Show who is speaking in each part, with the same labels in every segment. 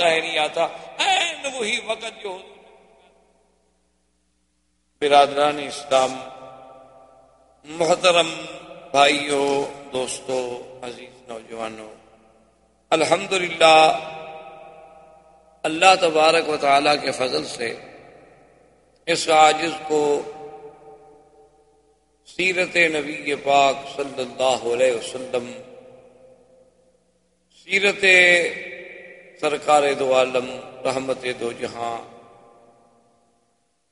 Speaker 1: آتا ہے، نہیں آتا۔ این وہی وقت جو برادران اسلام، محترم بھائیوں، دوستوں، عزیز نوجوانوں الحمد اللہ تبارک و تعالی کے فضل سے اس عاجز کو سیرت نبی پاک صلی اللہ علیہ وسلم، سیرت سرکار دو عالم، رحمت دو جہاں۔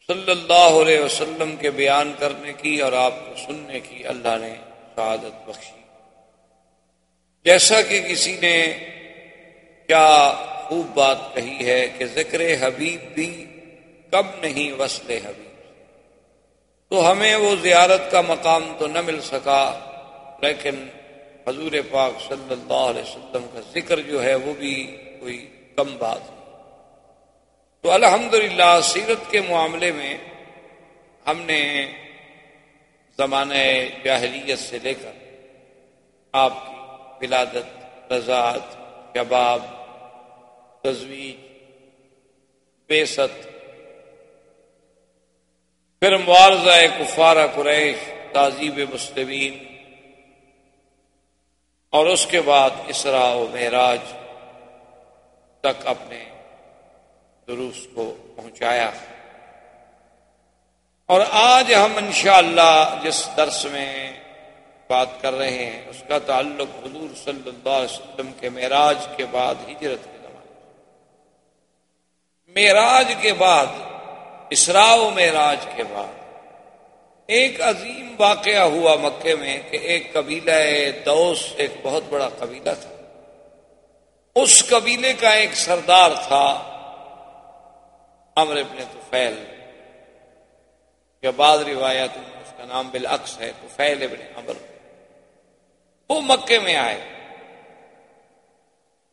Speaker 1: صلی اللہ علیہ وسلم کے بیان کرنے کی اور آپ کو سننے کی اللہ نے سعادت بخشی۔ جیسا کہ کسی نے کیا خوب بات کہی ہے کہ ذکر حبیب بھی کب نہیں، وصل حبیب۔ تو ہمیں وہ زیارت کا مقام تو نہ مل سکا، لیکن حضور پاک صلی اللہ علیہ وسلم کا ذکر جو ہے وہ بھی کوئی کم بات۔ تو الحمدللہ سیرت کے معاملے میں ہم نے زمانہ جاہلیت سے لے کر آپ کی ولادت، رضاعت کباب تجویز بیست پھر معارضہ کفارہ قریش، تہذیب مسلمین اور اس کے بعد اسرا و معراج تک اپنے دروس کو پہنچایا۔ اور آج ہم انشاءاللہ جس درس میں بات کر رہے ہیں، اس کا تعلق حضور صلی اللہ علیہ وسلم کے معراج کے بعد ہجرت کے زمانے معراج کے بعد، اسراء و معراج کے بعد ایک عظیم واقعہ ہوا مکے میں کہ ایک قبیلہ دوس، ایک بہت بڑا قبیلہ تھا۔ اس قبیلے کا ایک سردار تھا امر ابن توفیل یا بعض روایت میں اس کا نام بالعکس ہے توفیل ابن امر وہ مکے میں آئے۔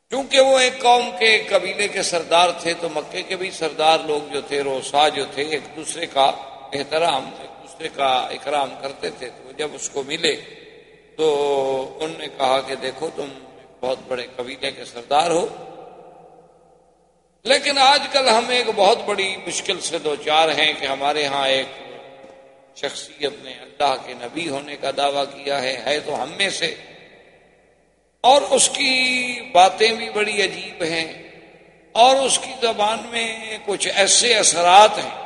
Speaker 1: کیونکہ وہ ایک قوم کے قبیلے کے سردار تھے، تو مکے کے بھی سردار لوگ جو تھے، روسا جو تھے، ایک دوسرے کا احترام، ایک دوسرے کا اکرام کرتے تھے۔ تو جب اس کو ملے، تو ان نے کہا کہ دیکھو تم بہت بڑے قبیلے کے سردار ہو۔ لیکن آج کل ہم ایک بہت بڑی مشکل سے دو چار ہیں کہ ہمارے ہاں ایک شخصیت نے اللہ کے نبی ہونے کا دعویٰ کیا ہے ہے تو ہم میں سے۔ اور اس کی باتیں بھی بڑی عجیب ہیں۔ اور اس کی زبان میں کچھ ایسے اثرات ہیں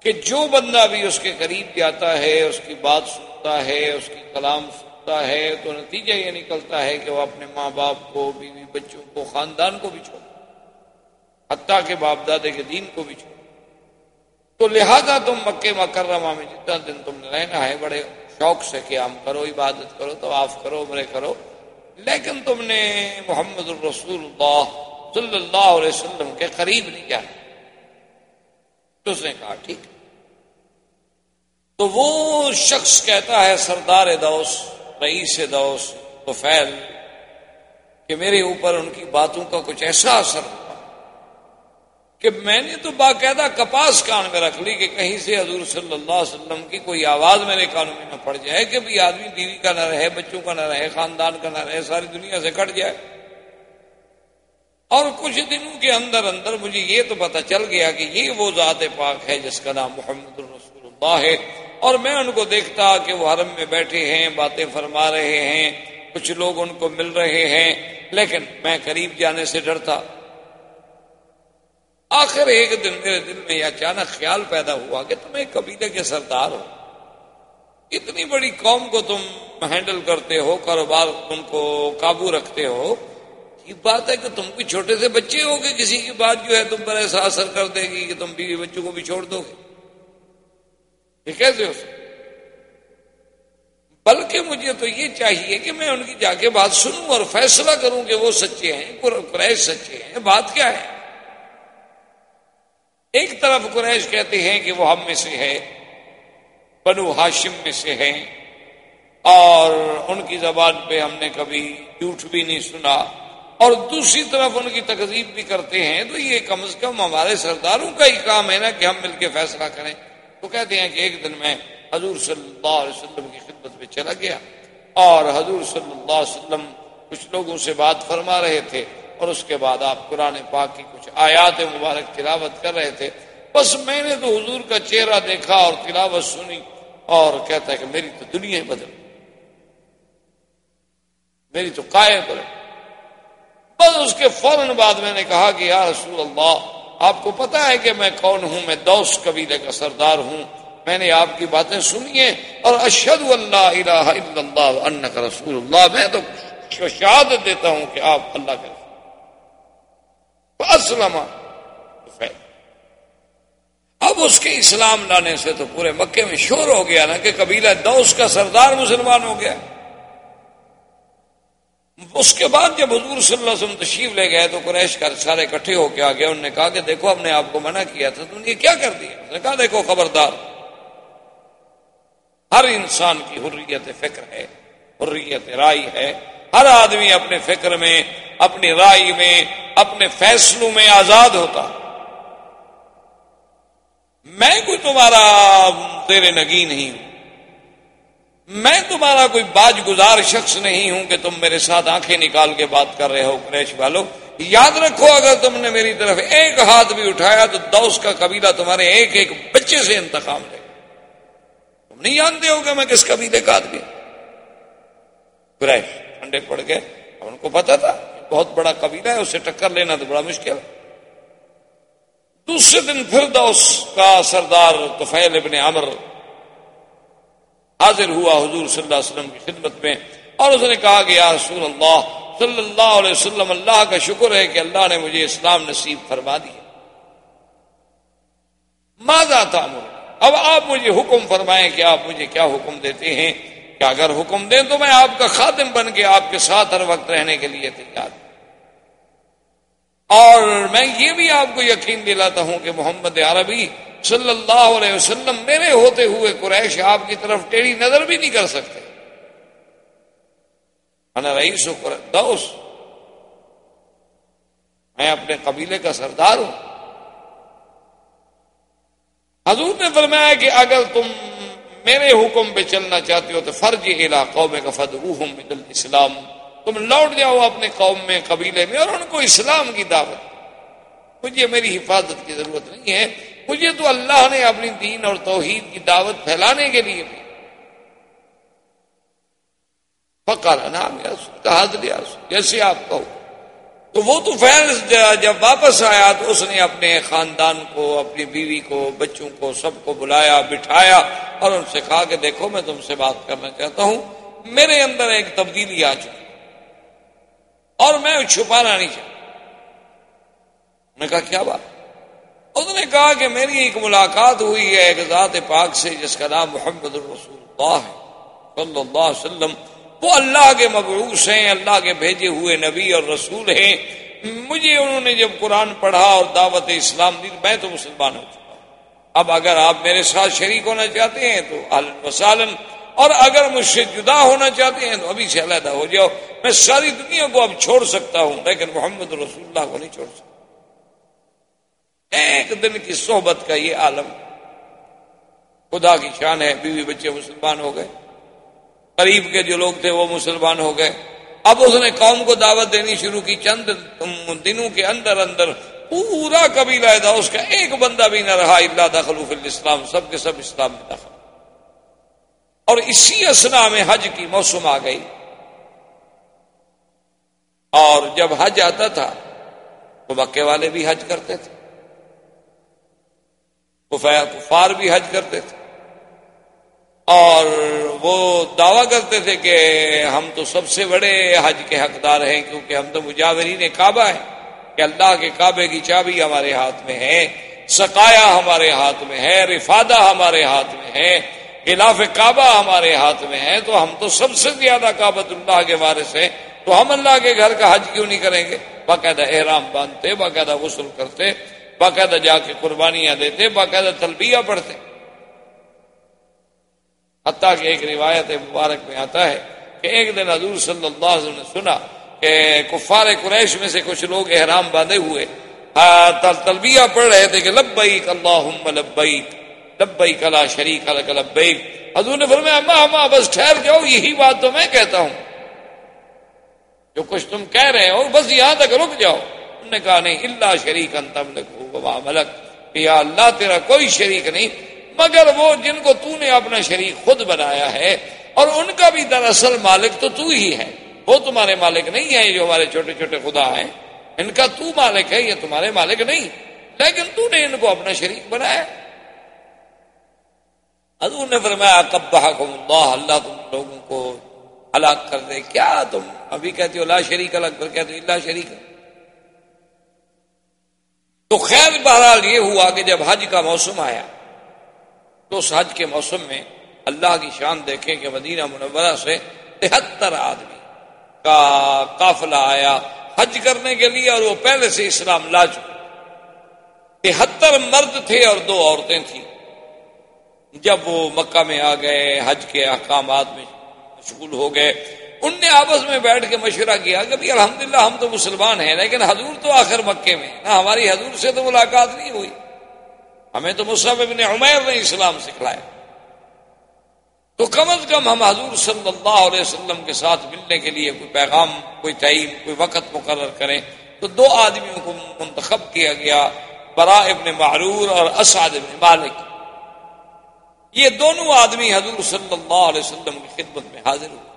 Speaker 1: کہ جو بندہ بھی اس کے قریب جاتا ہے، اس کی بات سنتا ہے، اس کی کلام سنتا ہے تو نتیجہ یہ نکلتا ہے کہ وہ اپنے ماں باپ کو، بیوی بچوں کو، خاندان کو بھی چھوڑ حتیٰ کے باپ دادے کے دین کو بھی چھوڑ تو لہذا تم مکے مکرمہ میں جتنا دن تم نے رہنا ہے، بڑے شوق سے قیام کرو، عبادت کرو، طواف کرو، عمرے کرو۔ لیکن تم نے محمد الرسول اللہ صلی اللہ علیہ وسلم کے قریب نہیں جانا تو اس نے کہا، ٹھیک۔ تو وہ شخص کہتا ہے، سردار دوس رئیس دوس تو فیل کہ میرے اوپر ان کی باتوں کا کچھ ایسا اثر ہو کہ میں نے تو باقاعدہ کپاس کان میں رکھ لی کہ کہیں سے حضور صلی اللہ علیہ وسلم کی کوئی آواز میرے کانوں میں نہ پڑ جائے کہ بھی آدمی بیوی کا نہ رہے، بچوں کا نہ رہے، خاندان کا نہ رہے، ساری دنیا سے کٹ جائے۔ اور کچھ دنوں کے اندر اندر مجھے یہ تو پتہ چل گیا کہ یہ وہ ذات پاک ہے جس کا نام محمد الرسول اللہ ہے۔ اور میں ان کو دیکھتا کہ وہ حرم میں بیٹھے ہیں، باتیں فرما رہے ہیں، کچھ لوگ ان کو مل رہے ہیں، لیکن میں قریب جانے سے ڈرتا۔ آخر ایک دن میرے دل میں یہ اچانک خیال پیدا ہوا کہ تم ایک قبیلے کے سردار ہو۔ اتنی بڑی قوم کو تم ہینڈل کرتے ہو، کاروبار ان کو قابو رکھتے ہو۔ یہ بات ہے کہ تم بھی چھوٹے سے بچے ہو کہ کسی کی بات جو ہے تم پر ایسا اثر کر دے گی کہ تم بیوی بچوں کو بھی چھوڑ دو گے۔ یہ کیسے ہو سکتا بلکہ مجھے تو یہ چاہیے کہ میں ان کی جا کے بات سنوں اور فیصلہ کروں کہ وہ سچے ہیں، قریش سچے ہیں، بات کیا ہے؟ ایک طرف قریش کہتے ہیں کہ وہ ہم میں سے ہے، بنو ہاشم میں سے ہے اور ان کی زبان پہ ہم نے کبھی جھوٹ بھی نہیں سنا، اور دوسری طرف ان کی تقزیب بھی کرتے ہیں، تو یہ کم از کم ہمارے سرداروں کا ہی کام ہے نا کہ ہم مل کے فیصلہ کریں۔ تو کہتے ہیں کہ ایک دن میں حضور صلی اللہ علیہ وسلم کی خدمت میں چلا گیا اور حضور صلی اللہ علیہ وسلم کچھ لوگوں سے بات فرما رہے تھے اور اس کے بعد آپ قرآن پاک کی کچھ آیات مبارک تلاوت کر رہے تھے۔ بس میں نے تو حضور کا چہرہ دیکھا اور تلاوت سنی اور کہتا ہے کہ میری تو دنیا ہی بدل میری تو قائم بدل بس اس کے فوراً بعد میں نے کہا کہ یا رسول اللہ آپ کو پتا ہے کہ میں کون ہوں؟ میں دوس قبیلے کا سردار ہوں۔ میں نے آپ کی باتیں سنی ہیں۔ اور اشد اللہ الہ الا اللہ ان کا رسول اللہ۔ میں تو شہادت دیتا ہوں کہ آپ اللہ کے اسلم اب اس کے اسلام لانے سے تو پورے مکے میں شور ہو گیا نا کہ قبیلہ دوس کا سردار مسلمان ہو گیا۔ اس کے بعد جب حضور صلی اللہ علیہ وسلم تشریف لے گئے تو قریش کر سارے اکٹھے ہو کے آ گئے۔ انہوں نے کہا کہ دیکھو، ہم نے آپ کو منع کیا تھا۔ تم نے کیا کر دیا؟ اس نے کہا، دیکھو، خبردار۔ ہر انسان کی حریت فکر ہے، حریت رائی ہے۔ ہر آدمی اپنے فکر میں، اپنی رائے میں، اپنے فیصلوں میں آزاد ہوتا۔ میں کوئی تمہارا، تیرے نگی نہیں ہوں۔ میں تمہارا کوئی باج گزار شخص نہیں ہوں کہ تم میرے ساتھ آنکھیں نکال کے بات کر رہے ہو، قریش والو۔ یاد رکھو، اگر تم نے میری طرف ایک ہاتھ بھی اٹھایا تو دوس کا قبیلہ تمہارے ایک ایک بچے سے انتخاب لے۔ تم نہیں جانتے ہو کہ میں کس قبیلے کا آدمی قریش ٹھنڈے پڑ گئے۔ ان کو پتا تھا، بہت بڑا قبیلہ ہے، اسے ٹکر لینا تو بڑا مشکل ہے۔ دوسرے دن پھر دوس کا سردار توفیل ابن عمر حاضر ہوا حضور صلی اللہ علیہ وسلم کی خدمت میں اور اس نے کہا کہ یا رسول اللہ صلی اللہ علیہ وسلم، اللہ کا شکر ہے کہ اللہ نے مجھے اسلام نصیب فرما دیا۔ ماضا تھا اب آپ مجھے حکم فرمائیں کہ آپ مجھے کیا حکم دیتے ہیں؟ کہ اگر حکم دیں تو میں آپ کا خادم بن کے آپ کے ساتھ ہر وقت رہنے کے لیے تیار ہوں۔ اور میں یہ بھی آپ کو یقین دلاتا ہوں کہ محمد عربی صلی اللہ علیہ وسلم میرے ہوتے ہوئے قریش آپ کی طرف ٹیڑھی نظر بھی نہیں کر سکتے۔ رئیس دوس۔ میں اپنے قبیلے کا سردار ہوں۔ حضور نے فرمایا کہ اگر تم میرے حکم پہ چلنا چاہتے ہو تو فرض علاقوں میں کفد مدل اسلام تم لوٹ جاؤ اپنے قوم میں، قبیلے میں اور ان کو اسلام کی دعوت۔ مجھے میری حفاظت کی ضرورت نہیں ہے۔ مجھے تو اللہ نے اپنی دین اور توحید کی دعوت پھیلانے کے لیے بھی پکا نام یا جیسے آپ کہو۔ تو وہ تو فیض جب واپس آیا تو اس نے اپنے خاندان کو، اپنی بیوی کو، بچوں کو، سب کو بلایا، بٹھایا اور ان سے کہا کہ دیکھو، میں تم سے بات کرنا چاہتا ہوں، میرے اندر ایک تبدیلی آ چکی۔ اور میں چھپانا نہیں چاہتا۔ میں کہا، کیا بات؟ اس نے کہا کہ میری ایک ملاقات ہوئی ہے ایک ذات پاک سے، جس کا نام محمد الرسول اللہ ہے، صلی اللہ علیہ وسلم۔ وہ اللہ کے مبعوث ہیں، اللہ کے بھیجے ہوئے نبی اور رسول ہیں۔ مجھے انہوں نے جب قرآن پڑھا اور دعوت اسلام دی، میں تو مسلمان ہو چکا ہوں۔ اب اگر آپ میرے ساتھ شریک ہونا چاہتے ہیں تو وسالن، اور اگر مجھ سے جدا ہونا چاہتے ہیں تو ابھی سے علیحدہ ہو جاؤ۔ میں ساری دنیا کو اب چھوڑ سکتا ہوں، لیکن محمد رسول اللہ کو نہیں چھوڑ سکتا۔ ایک دن کی صحبت کا یہ عالم خدا کی شان ہے، بیوی بچے مسلمان ہو گئے۔ قریب کے جو لوگ تھے وہ مسلمان ہو گئے۔ اب اس نے قوم کو دعوت دینی شروع کی۔ چند دنوں کے اندر اندر پورا قبیلہ تھا اس کا ایک بندہ بھی نہ رہا۔ اللہ دخلوف الاسلام، سب کے سب اسلام میں دخل۔ اور اسی اسنا میں حج کی موسم آ گئی۔ اور جب حج آتا تھا تو مکے والے بھی حج کرتے تھے۔ کفار بھی حج کرتے تھے۔ اور وہ دعویٰ کرتے تھے کہ ہم تو سب سے بڑے حج کے حقدار ہیں، کیونکہ ہم تو مجاورین کعبہ ہیں۔ کہ اللہ کے کعبے کی چابی ہمارے ہاتھ میں ہے سکایا ہمارے ہاتھ میں ہے، رفادہ ہمارے ہاتھ میں ہے، خلاف کعبہ ہمارے ہاتھ میں ہے۔ تو ہم تو سب سے زیادہ کابت اللہ کے وارث ہیں۔ تو ہم اللہ کے گھر کا حج کیوں نہیں کریں گے؟ باقاعدہ احرام باندھتے، باقاعدہ غسل کرتے۔ باقاعدہ جا کے قربانیاں دیتے، باقاعدہ تلبیہ پڑھتے۔ حتیٰ کہ ایک روایت مبارک میں آتا ہے کہ ایک دن حضور صلی اللہ علیہ وسلم نے سنا کہ کفار قریش میں سے کچھ لوگ احرام باندھے ہوئے۔ تلبیہ پڑھ رہے تھے کہ لبیک اللہم لبیک لبیک لا شریک لک، لبیک۔ حضور نے فرمایا اما اما بس ٹھہر جاؤ یہی بات تو میں کہتا ہوں۔ جو کچھ تم کہہ رہے ہو، بس یہاں تک رک جاؤ۔ نے کہا نہیں اللہ شریک انتم لکھو ملک یا اللہ، تیرا کوئی شریک نہیں، مگر وہ جن کو تو نے اپنا شریک خود بنایا ہے، اور ان کا بھی دراصل مالک تو تو ہی ہے۔ وہ تمہارے مالک نہیں ہے جو ہمارے چھوٹے چھوٹے خدا ہیں۔ ان کا تو مالک ہے، یہ تمہارے مالک نہیں۔ لیکن تو نے ان کو اپنا شریک بنایا۔ حضور نے فرمایا اللہ اللہ تم لوگوں کو ہلاک کر دے۔ کیا تم؟ ابھی کہتے ہو، لا شریک الگ، پھر کہتے ہو اللہ شریک۔ تو خیر بہرحال یہ ہوا کہ جب حج کا موسم آیا، تو اس حج کے موسم میں اللہ کی شان دیکھیں کہ مدینہ منورہ سے تہتر آدمی کا قافلہ آیا حج کرنے کے لیے اور وہ پہلے سے اسلام لا چکے تہتر مرد تھے اور دو عورتیں تھیں۔ جب وہ مکہ میں آ گئے، حج کے احکامات میں مشغول ہو گئے ان نے آپس میں بیٹھ کے مشورہ کیا کہ الحمد الحمدللہ ہم تو مسلمان ہیں، لیکن حضور تو آخر مکے میں نہ ہماری حضور سے تو ملاقات نہیں ہوئی۔ ہمیں تو مصحف ابن عمیر نے اسلام سکھلایا۔ تو کم از کم ہم حضور صلی اللہ علیہ وسلم کے ساتھ ملنے کے لیے کوئی پیغام، کوئی ٹائم کوئی وقت مقرر کریں تو دو آدمیوں کو منتخب کیا گیا، برا ابن معرور اور اسعد ابن مالک۔ یہ دونوں آدمی حضور صلی اللہ علیہ وسلم کی خدمت میں حاضر ہوئے۔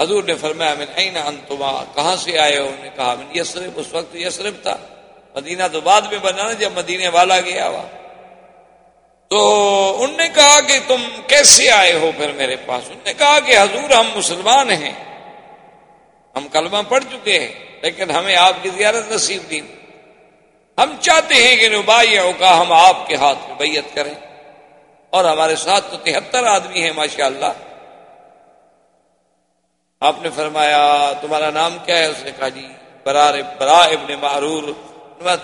Speaker 1: حضور نے فرمایا، من این انتما کہاں سے آئے ہو؟ نے کہا، من یسرف اس وقت یسرف تھا۔ مدینہ تو بعد میں بنا جب مدینے والا گیا ہوا۔ تو ان نے کہا کہ تم کیسے آئے ہو پھر میرے پاس؟ ان نے کہا کہ حضور ہم مسلمان ہیں۔ ہم کلمہ پڑھ چکے ہیں، لیکن ہمیں آپ کی زیارت نصیب دی ہم چاہتے ہیں کہ نبائی کا ہم آپ کے ہاتھ میں بیعت کریں۔ اور ہمارے ساتھ تو تہتر آدمی ہیں ماشاء اللہ آپ نے فرمایا، تمہارا نام کیا ہے? اس نے کہا جی برار برا ابن معرور.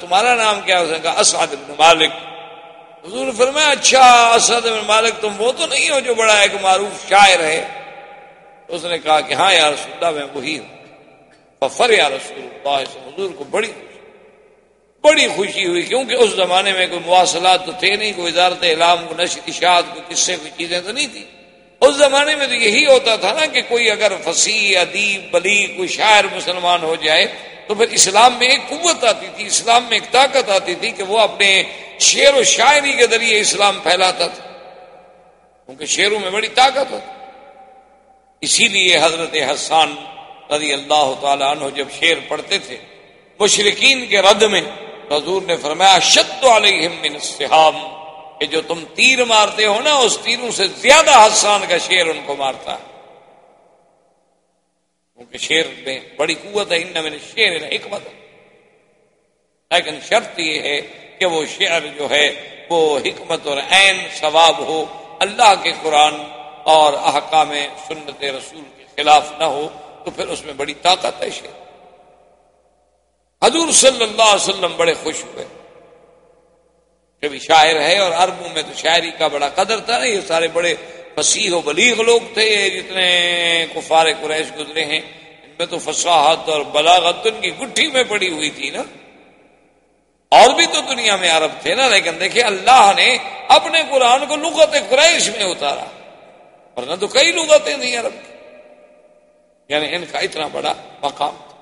Speaker 1: تمہارا نام کیا ہے? اس نے کہا، اسعد ابن مالک. حضور نے فرمایا اچھا اسعد ابن مالک تم وہ تو نہیں ہو جو بڑا ایک معروف شاعر ہے. اس نے کہا کہ ہاں یار اللہ، میں وہی ہوں. ففر یا رسول اللہ سے حضور کو بڑی بڑی خوشی ہوئی، کیونکہ اس زمانے میں کوئی مواصلات تو تھے نہیں، کوئی وزارت اعلام کو نشر اشاعت، کوئی قصے، کوئی چیزیں تو نہیں تھی اس زمانے میں تو یہی ہوتا تھا نا کہ کوئی اگر فصیح، ادیب بلی کوئی شاعر مسلمان ہو جائے تو پھر اسلام میں ایک قوت آتی تھی، اسلام میں ایک طاقت آتی تھی کہ وہ اپنے شعر و شاعری کے ذریعے اسلام پھیلاتا تھا۔ کیونکہ شعروں میں بڑی طاقت ہوتی اسی لیے حضرت حسان رضی اللہ تعالیٰ عنہ جب شعر پڑھتے تھے مشرقین کے رد میں حضور نے فرمایا شد علیہم من السحام. کہ جو تم تیر مارتے ہو نا، اس تیروں سے زیادہ حسان کا شیر ان کو مارتا ہے۔ کیونکہ شیر میں بڑی قوت ہے، ان میں شیر حکمت لیکن شرط یہ ہے کہ وہ شعر جو ہے، وہ حکمت اور عین ثواب ہو، اللہ کے قرآن اور احکام سنت رسول کے خلاف نہ ہو، تو پھر اس میں بڑی طاقت ہے شیر حضور صلی اللہ علیہ وسلم بڑے خوش ہوئے۔ کبھی شاعر ہے اور عربوں میں تو شاعری کا بڑا قدر تھا نا، یہ سارے بڑے فصیح و بلیغ لوگ تھے جتنے کفار قریش گزرے ہیں، ان میں تو فصاحت اور بلاغت ان کی گٹھی میں پڑی ہوئی تھی نا۔ اور بھی تو دنیا میں عرب تھے نا، لیکن دیکھیں اللہ نے اپنے قرآن کو لغت قریش میں اتارا، ورنہ تو کئی لغتیں تھیں عرب کی۔ یعنی ان کا اتنا بڑا مقام تھا۔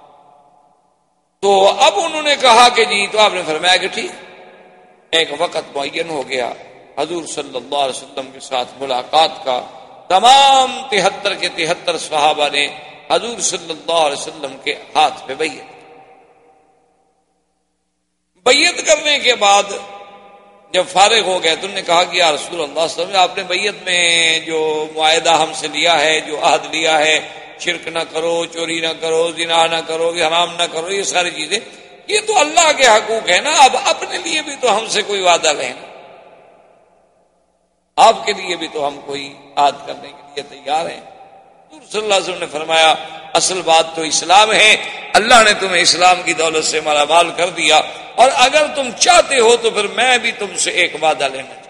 Speaker 1: تو اب انہوں نے کہا کہ جی تو آپ نے فرمایا کہ ٹھیک۔ ایک وقت معین ہو گیا، حضور صلی اللہ علیہ وسلم کے ساتھ ملاقات کا، تمام تہتر کے تہتر صحابہ نے حضور صلی اللہ علیہ وسلم کے ہاتھ پہ بیت بیت کرنے کے بعد جب فارغ ہو گئے تم نے کہا کہ یا رسول اللہ صلی اللہ علیہ وسلم، آپ نے بیت میں جو معاہدہ ہم سے لیا ہے، جو عہد لیا ہے، شرک نہ کرو، چوری نہ کرو، زنا نہ کرو، حرام نہ کرو، یہ ساری چیزیں یہ تو اللہ کے حقوق ہے نا، اب اپنے لیے بھی تو ہم سے کوئی وعدہ لیں۔ آپ کے لیے بھی تو ہم کوئی یاد کرنے کے لیے تیار ہیں۔ صلی اللہ علیہ وسلم نے فرمایا، اصل بات تو اسلام ہے۔ اللہ نے تمہیں اسلام کی دولت سے مالا مال کر دیا۔ اور اگر تم چاہتے ہو تو پھر میں بھی تم سے ایک وعدہ لینا چاہتا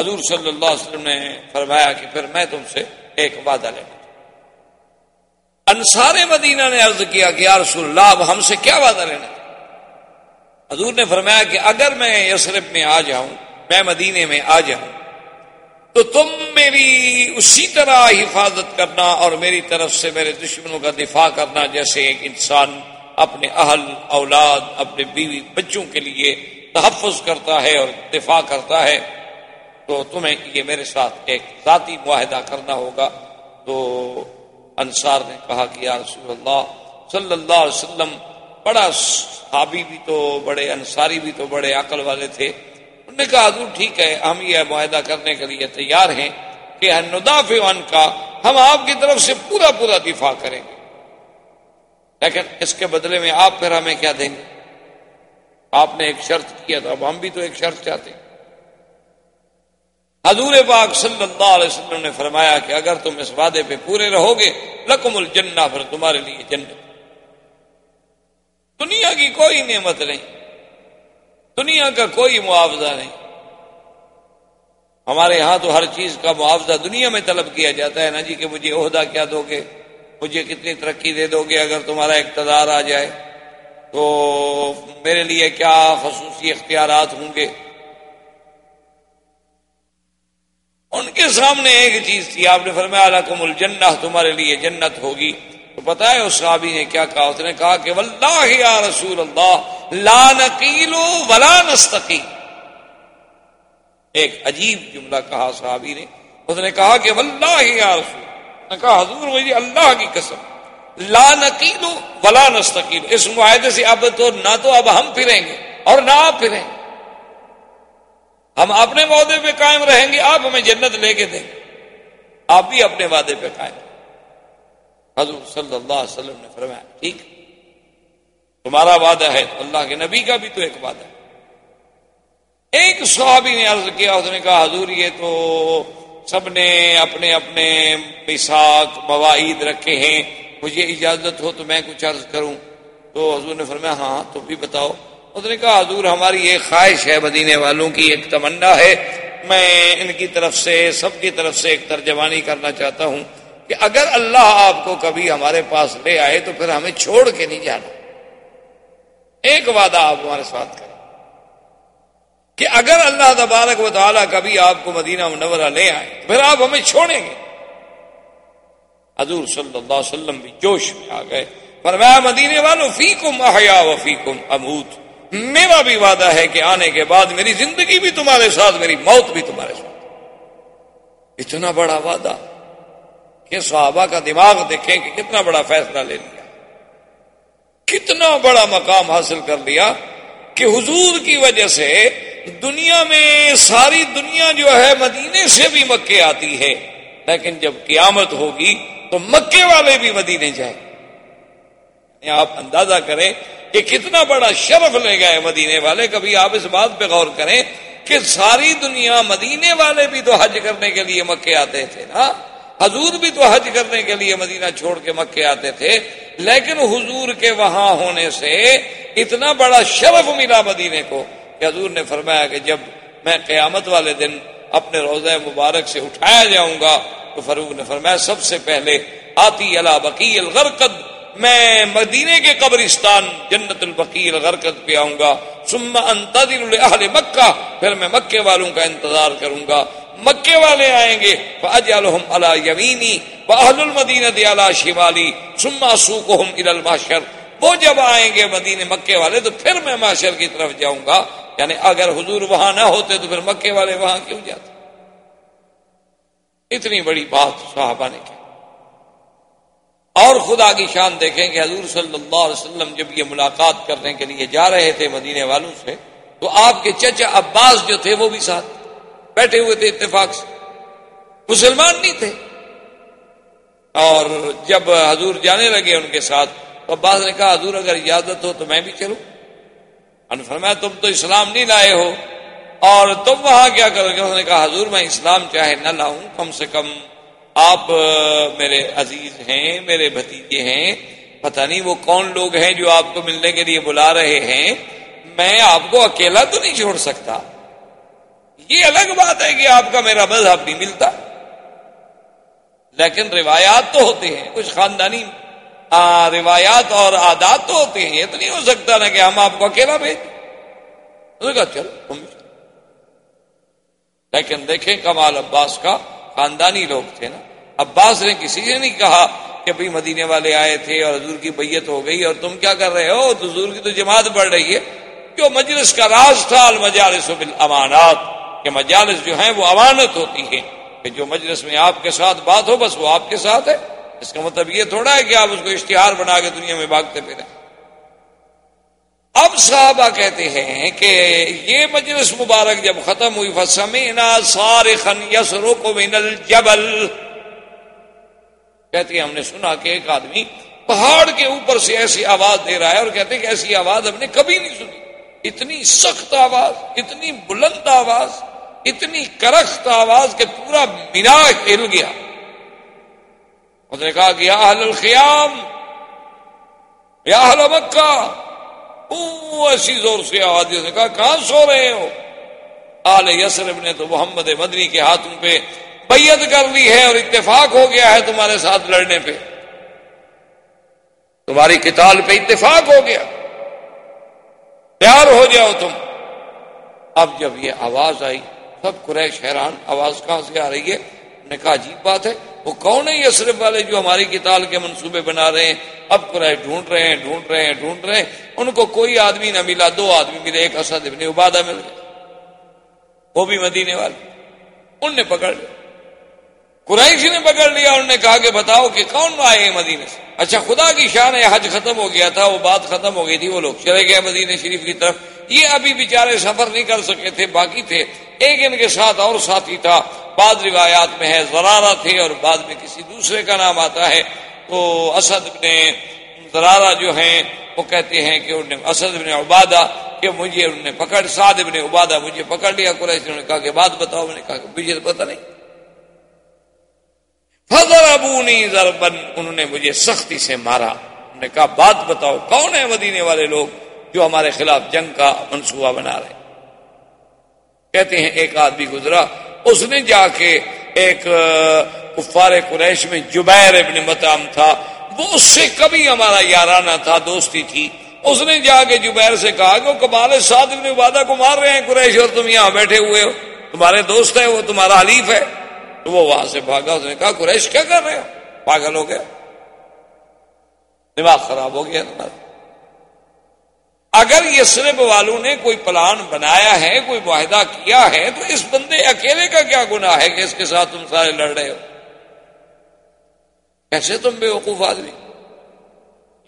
Speaker 1: حضور صلی اللہ علیہ وسلم نے فرمایا کہ پھر میں تم سے ایک وعدہ لینا انصار مدینہ نے عرض کیا کہ یا رسول اللہ، اب ہم سے کیا وعدہ لینا حضور نے فرمایا کہ اگر میں یسرف میں آ جاؤں، میں مدینے میں آ جاؤں، تو تم میری اسی طرح حفاظت کرنا اور میری طرف سے میرے دشمنوں کا دفاع کرنا جیسے ایک انسان اپنے اہل، اولاد، اپنے بیوی بچوں کے لیے تحفظ کرتا ہے اور دفاع کرتا ہے، تو تمہیں یہ میرے ساتھ ایک ذاتی معاہدہ کرنا ہوگا، تو انصار نے کہا کہ یا رسول اللہ صلی اللہ علیہ وسلم، بڑا صحابی بھی تو، بڑے انصاری بھی تو، بڑے عقل والے تھے۔ انہوں نے کہا، حضور ٹھیک ہے، ہم یہ معاہدہ کرنے کے لیے تیار ہیں کہ نداف ان کا، ہم آپ کی طرف سے پورا پورا دفاع کریں گے۔ لیکن اس کے بدلے میں آپ پھر ہمیں کیا دیں گے؟ آپ نے ایک شرط کیا تھا، اب ہم بھی تو ایک شرط چاہتے ہیں۔ حضور پاک صلی اللہ علیہ وسلم نے فرمایا کہ اگر تم اس وعدے پہ پورے رہو گے، لکم الجنہ، پھر تمہارے لیے جنت۔ دنیا کی کوئی نعمت نہیں۔ دنیا کا کوئی معاوضہ نہیں۔ ہمارے ہاں تو ہر چیز کا معاوضہ دنیا میں طلب کیا جاتا ہے نا جی کہ مجھے عہدہ کیا دو گے؟ مجھے کتنی ترقی دے دو گے اگر تمہارا اقتدار آ جائے؟ تو میرے لیے کیا خصوصی اختیارات ہوں گے؟ ان کے سامنے ایک چیز تھی۔ آپ نے فرمایا کم الجنہ، تمہارے لیے جنت ہوگی۔ تو پتا ہے، اس صحابی نے کیا کہا؟ اس نے کہا کہ واللہ یا رسول اللہ، لا نقیل ولا نستقی ایک عجیب جملہ کہا صحابی نے۔ اس نے کہا کہ واللہ یا رسول نے کہا، حضور مجھے اللہ کی قسم۔ لا نقیل ولا نستقیل اس معاہدے سے اب تو نہ تو اب ہم پھریں گے اور نہ آپ پھریں۔ گے ہم اپنے وعدے پہ قائم رہیں گے، آپ ہمیں جنت لے کے دیں۔ گے آپ بھی اپنے وعدے پہ قائم۔ حضور صلی اللہ علیہ وسلم نے فرمایا، ٹھیک۔ تمہارا وعدہ ہے، اللہ کے نبی کا بھی تو ایک وعدہ ہے۔ ایک صحابی نے عرض کیا، اس نے کہا، حضور، یہ تو سب نے اپنے اپنے مساق مواعید رکھے ہیں۔ مجھے اجازت ہو تو میں کچھ عرض کروں۔ تو حضور نے فرمایا ہاں, ہاں، تو بھی بتاؤ۔ اس نے کہا حضور ہماری ایک خواہش ہے، مدینے والوں کی ایک تمنا ہے۔ میں ان کی طرف سے، سب کی طرف سے ایک ترجمانی کرنا چاہتا ہوں کہ اگر اللہ آپ کو کبھی ہمارے پاس لے آئے تو پھر ہمیں چھوڑ کے نہیں جانا۔ ایک وعدہ آپ ہمارے ساتھ کریں۔ کہ اگر اللہ تبارک و تعالیٰ کبھی آپ کو مدینہ منورہ لے آئے پھر آپ ہمیں چھوڑیں گے۔ حضور صلی اللہ علیہ وسلم بھی جوش میں آ گئے۔ پر میں مدینے والوں فیکم احیا و فیکم اموت۔ میرا بھی وعدہ ہے کہ آنے کے بعد میری زندگی بھی تمہارے ساتھ، میری موت بھی تمہارے ساتھ۔ اتنا بڑا وعدہ کہ صحابہ کا دماغ دیکھیں کہ کتنا بڑا فیصلہ لے لیا۔ کتنا بڑا مقام حاصل کر لیا کہ حضور کی وجہ سے دنیا میں ساری دنیا جو ہے مدینے سے بھی مکے آتی ہے۔ لیکن جب قیامت ہوگی تو مکے والے بھی مدینے جائیں۔ آپ اندازہ کریں کہ کتنا بڑا شرف لے گئے مدینے والے۔ کبھی آپ اس بات پہ غور کریں کہ ساری دنیا مدینے والے بھی تو حج کرنے کے لیے مکے آتے تھے نا۔ حضور بھی تو حج کرنے کے لیے مدینہ چھوڑ کے مکے آتے تھے۔ لیکن حضور کے وہاں ہونے سے اتنا بڑا شرف ملا مدینے کو کہ حضور نے فرمایا کہ جب میں قیامت والے دن اپنے روزہ مبارک سے اٹھایا جاؤں گا تو فروغ نے فرمایا سب سے پہلے آتی اللہ بکی الغرقد میں مدینے کے قبرستان جنت البقیر غرکت پہ آؤں گا سما انتظر اہل مکہ، پھر میں مکے والوں کا انتظار کروں گا۔ مکے والے آئیں گے فاجعلهم على يميني واهل المدينه على شمالي ثم اسوقهم الى المحشر۔ وہ جب آئیں گے مدینے مکے والے، تو پھر میں معاشر کی طرف جاؤں گا۔ یعنی اگر حضور وہاں نہ ہوتے، تو پھر مکے والے وہاں کیوں جاتے؟ اتنی بڑی بات صحابہ نے کی اور خدا کی شان دیکھیں کہ حضور صلی اللہ علیہ وسلم جب یہ ملاقات کرنے کے لیے جا رہے تھے مدینے والوں سے، تو آپ کے چچا عباس جو تھے وہ بھی ساتھ بیٹھے ہوئے تھے اتفاق سے۔ مسلمان نہیں تھے۔ اور جب حضور جانے لگے ان کے ساتھ، تو عباس نے کہا، حضور اگر اجازت ہو تو میں بھی چلوں۔ فرمایا، تم تو اسلام نہیں لائے ہو۔ اور تم وہاں کیا کرو گے؟ انہوں نے کہا، حضور میں اسلام چاہے نہ لاؤں، کم سے کم آپ میرے عزیز ہیں، میرے بھتیجے ہیں، پتہ نہیں وہ کون لوگ ہیں جو آپ کو ملنے کے لیے بلا رہے ہیں، میں آپ کو اکیلا تو نہیں چھوڑ سکتا۔ یہ الگ بات ہے کہ آپ کا میرا مذہب نہیں ملتا۔ لیکن روایات تو ہوتے ہیں، کچھ خاندانی روایات اور عادات تو ہوتے ہیں، یہ تو نہیں ہو سکتا نا کہ ہم آپ کو اکیلا بھیج کہا، چلو تم لیکن دیکھیں کمال عباس کا خاندانی لوگ تھے نا۔ عباس نے کسی نے نہیں کہا کہ بھائی مدینے والے آئے تھے اور حضور کی بیت ہو گئی اور تم کیا کر رہے ہو؟ تو حضور کی تو جماعت بڑھ رہی ہے۔ جو مجلس کا راز تھا، المجالس بالامانات، کہ مجالس جو ہیں وہ امانت ہوتی ہیں۔ کہ جو مجلس میں آپ کے ساتھ بات ہو، بس وہ آپ کے ساتھ ہے۔ اس کا مطلب یہ تھوڑا ہے کہ آپ اس کو اشتہار بنا کے دنیا میں بھاگتے پھریں اب صحابہ کہتے ہیں کہ یہ مجلس مبارک جب ختم ہوئی فسمینا سارے خن یسرو کو من الجبل۔ کہتے ہیں ہم نے سنا کہ ایک آدمی پہاڑ کے اوپر سے ایسی آواز دے رہا ہے اور کہتے ہیں کہ ایسی آواز ہم نے کبھی نہیں سنی۔ اتنی سخت آواز، اتنی بلند آواز، اتنی کرخت آواز کہ پورا مینا ہل گیا۔ اس نے کہا کہ اہل الخیام، یا اہل مکہ ایسی زور سے آواز نے کہا، کہاں سو رہے ہو؟ آل یسرف نے تو محمد مدنی کے ہاتھوں پہ بیعت کر لی ہے اور اتفاق ہو گیا ہے تمہارے ساتھ لڑنے پہ۔ تمہاری کتاب پہ اتفاق ہو گیا۔ تیار ہو جاؤ تم۔ اب جب یہ آواز آئی، سب قریش حیران، آواز کہاں سے آ رہی ہے؟ نے کہا، عجیب بات ہے، وہ کون ہے یہ صرف والے جو ہماری کتاب کے منصوبے بنا رہے ہیں؟ اب قریش ڈھونڈ رہے ہیں، ڈھونڈ رہے ہیں، ڈھونڈ رہے ہیں۔ ان کو کوئی آدمی نہ ملا، دو آدمی ملے، ایک اسد ابن عبادہ مل گئے۔ وہ بھی مدینے والے۔ ان نے پکڑ لیا۔ قریشی نے پکڑ لیا انہوں نے کہا کہ بتاؤ کہ کون آئے مدینے سے؟ اچھا خدا کی شان ہے، حج ختم ہو گیا تھا، وہ بات ختم ہو گئی تھی، وہ لوگ چلے گئے مدینے شریف کی طرف۔ یہ ابھی بیچارے سفر نہیں کر سکے تھے، باقی تھے۔ ایک ان کے ساتھ اور ساتھی تھا، بعض روایات میں ہے، زرارہ تھے اور بعد میں کسی دوسرے کا نام آتا ہے۔ تو اسد نے زرارہ جو ہیں، وہ کہتے ہیں کہ انہوں نے، اسد ابن عبادہ، کہ مجھے انہوں نے پکڑ، سعد ابن عبادہ مجھے پکڑ لیا، قریش نے کہا کہ بات بتاؤ میں نے کہا کہ مجھے پتہ نہیں۔ فضر ابونی ضربن انہوں نے مجھے سختی سے مارا۔ انہوں نے کہا، بات بتاؤ، کون ہے مدینے والے لوگ جو ہمارے خلاف جنگ کا منصوبہ بنا رہے کہتے ہیں، ایک آدمی گزرا۔ اس نے جا کے ایک کفار قریش میں جبیر ابن متام تھا۔ وہ اس سے کبھی ہمارا یارانہ تھا، دوستی تھی۔ اس نے جا کے جبیر سے کہا کہ وہ کمال سعد ابن عبادہ کو مار رہے ہیں قریش اور تم یہاں بیٹھے ہوئے ہو۔ تمہارے دوست ہیں، وہ تمہارا حلیف ہے۔ تو وہ وہاں سے بھاگا، اس نے کہا، قریش، کیا کر رہے ہو؟ پاگل ہو گیا دماغ خراب ہو گیا۔ اگر یہ سرب والوں نے کوئی پلان بنایا ہے، کوئی معاہدہ کیا ہے، تو اس بندے اکیلے کا کیا گنا ہے کہ اس کے ساتھ تم سارے لڑ رہے ہو؟ کیسے تم بے وقوف آدمی؟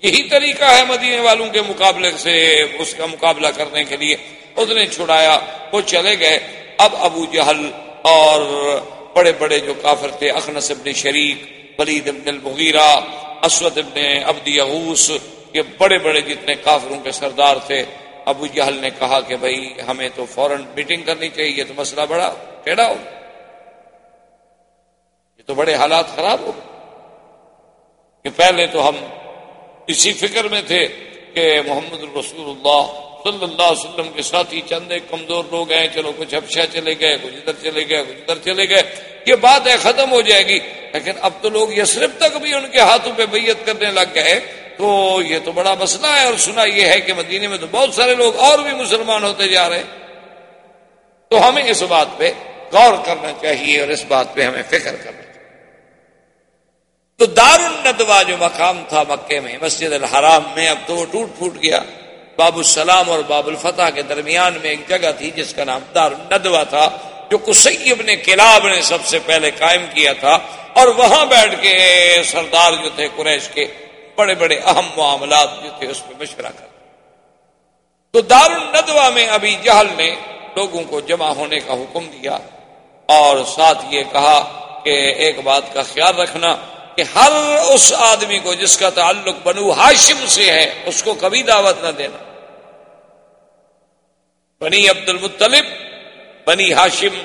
Speaker 1: یہی طریقہ ہے مدینے والوں کے مقابلے سے، اس کا مقابلہ کرنے کے لیے۔ اس نے چھڑایا، وہ چلے گئے۔ اب ابو جہل اور بڑے بڑے جو کافر تھے، اخنس ابن شریک، ولید ابن المغیرہ، اسود ابن ابد یغوس یہ بڑے بڑے جتنے کافروں کے سردار تھے۔ ابو جہل نے کہا کہ بھائی، ہمیں تو فوراً میٹنگ کرنی چاہیے، یہ تو مسئلہ بڑا ٹیڑھا ہو۔ یہ تو بڑے حالات خراب ہو۔ کہ پہلے تو ہم اسی فکر میں تھے کہ محمد الرسول اللہ صلی اللہ علیہ وسلم کے ساتھی چند ایک کمزور لوگ ہیں، چلو کچھ ابشا چلے گئے، کچھ ادھر چلے گئے، کچھ ادھر چلے گئے۔ یہ بات ہے، ختم ہو جائے گی۔ لیکن اب تو لوگ یسرف تک بھی ان کے ہاتھوں پہ بیعت کرنے لگ گئے تو یہ تو بڑا مسئلہ ہے اور سنا یہ ہے کہ مدینے میں تو بہت سارے لوگ اور بھی مسلمان ہوتے جا رہے ہیں۔ تو ہمیں اس بات پہ غور کرنا چاہیے اور اس بات پہ ہمیں فکر کرنا چاہیے۔ تو دار الندوا جو مقام تھا مکے میں، مسجد الحرام میں، اب تو وہ ٹوٹ پھوٹ گیا۔ باب السلام اور باب الفتح کے درمیان میں ایک جگہ تھی جس کا نام دار الندوا تھا، جو کسیب نے کلاب نے سب سے پہلے قائم کیا تھا۔ اور وہاں بیٹھ کے سردار جو تھے قریش کے بڑے بڑے اہم معاملات جو تھے اس پہ مشورہ کر۔ تو دار الندوا میں ابھی جہل نے لوگوں کو جمع ہونے کا حکم دیا اور ساتھ یہ کہا کہ ایک بات کا خیال رکھنا کہ ہر اس آدمی کو جس کا تعلق بنو ہاشم سے ہے، اس کو کبھی دعوت نہ دینا۔ بنی عبد المطلب، بنی ہاشم،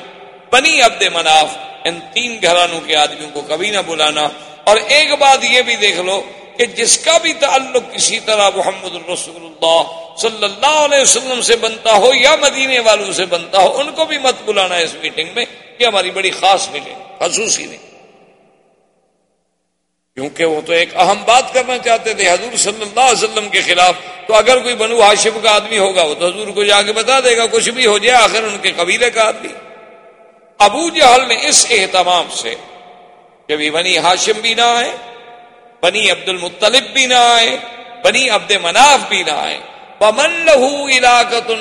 Speaker 1: بنی عبد مناف، ان تین گھرانوں کے آدمیوں کو کبھی نہ بلانا۔ اور ایک بات یہ بھی دیکھ لو کہ جس کا بھی تعلق کسی طرح محمد الرسول اللہ صلی اللہ علیہ وسلم سے بنتا ہو یا مدینے والوں سے بنتا ہو، ان کو بھی مت بلانا اس میٹنگ میں یہ ہماری بڑی خاص ملے خصوصی نہیں کیونکہ وہ تو ایک اہم بات کرنا چاہتے تھے، حضور صلی اللہ علیہ وسلم کے خلاف۔ تو اگر کوئی بنو ہاشم کا آدمی ہوگا، وہ تو حضور کو جا کے بتا دے گا، کچھ بھی ہو جائے، آخر ان کے قبیلے کا آدمی۔ ابو جہل نے اس اہتمام سے جب بنی ہاشم بھی نہ آئے، بنی عبد المطلب بھی نہ آئے، بنی عبد مناف بھی نہ آئے۔ پمن لہو علاقت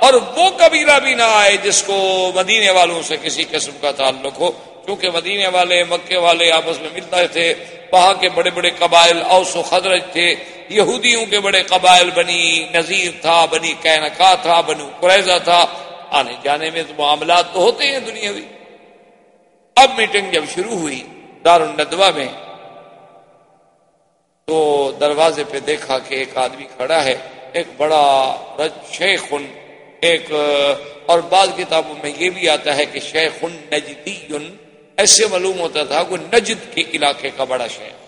Speaker 1: اور وہ قبیلہ بھی نہ آئے جس کو مدینے والوں سے کسی قسم کا تعلق ہو۔ کیونکہ مدینے والے، مکے والے آپس میں ملتے تھے، وہاں کے بڑے بڑے قبائل اوس و خدرج تھے، یہودیوں کے بڑے قبائل، بنی نذیر تھا، بنی کینکا تھا، بنو قریضہ تھا۔ آنے جانے میں تو معاملات تو ہوتے ہیں دنیاوی۔ اب میٹنگ جب شروع ہوئی دار الندوہ میں، تو دروازے پہ دیکھا کہ ایک آدمی کھڑا ہے، ایک بڑا شیخ ایک، اور بعض کتابوں میں یہ بھی آتا ہے کہ شیخ نجدی ایسے معلوم ہوتا تھا کہ نجد کے علاقے کا بڑا شیخ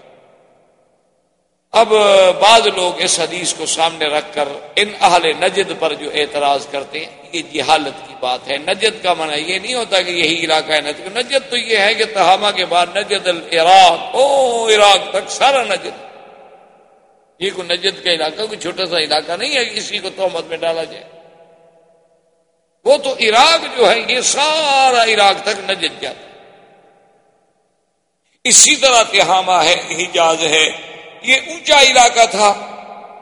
Speaker 1: اب بعض لوگ اس حدیث کو سامنے رکھ کر ان اہل نجد پر جو اعتراض کرتے ہیں، یہ جہالت کی بات ہے۔ نجد کا منع یہ نہیں ہوتا کہ یہی علاقہ ہے نجد نجد تو یہ ہے کہ تہامہ کے بعد نجد العراق، او عراق تک سارا نجد۔ یہ کوئی نجد کا علاقہ، کوئی چھوٹا سا علاقہ نہیں ہے کسی کو تہمت میں ڈالا جائے۔ وہ تو عراق جو ہے، یہ سارا عراق تک نجد جاتا اسی طرح تہامہ ہے، حجاز ہے۔ یہ اونچا علاقہ تھا،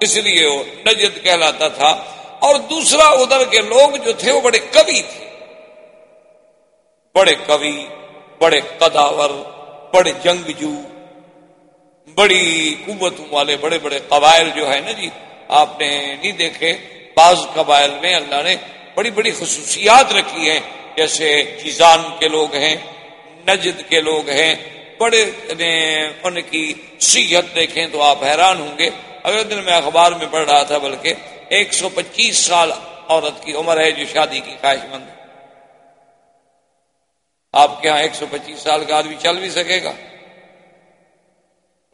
Speaker 1: اس لیے وہ نجد کہلاتا تھا۔ اور دوسرا ادھر کے لوگ جو تھے، وہ بڑے کبھی تھے۔ بڑے کبھی بڑے قداور، بڑے جنگجو، بڑی قوتوں والے، بڑے بڑے قبائل جو ہے نا جی آپ نے نہیں دیکھے۔ بعض قبائل میں اللہ نے بڑی بڑی خصوصیات رکھی ہیں۔ جیسے جیزان کے لوگ ہیں، نجد کے لوگ ہیں بڑے ان کی سیت دیکھیں تو آپ حیران ہوں گے۔ اگر دن میں اخبار میں پڑھ رہا تھا بلکہ ایک سو پچیس سال عورت کی عمر ہے جو شادی کی خواہش مند آپ کے ہاں ایک سو پچیس سال کا آدمی چل بھی سکے گا۔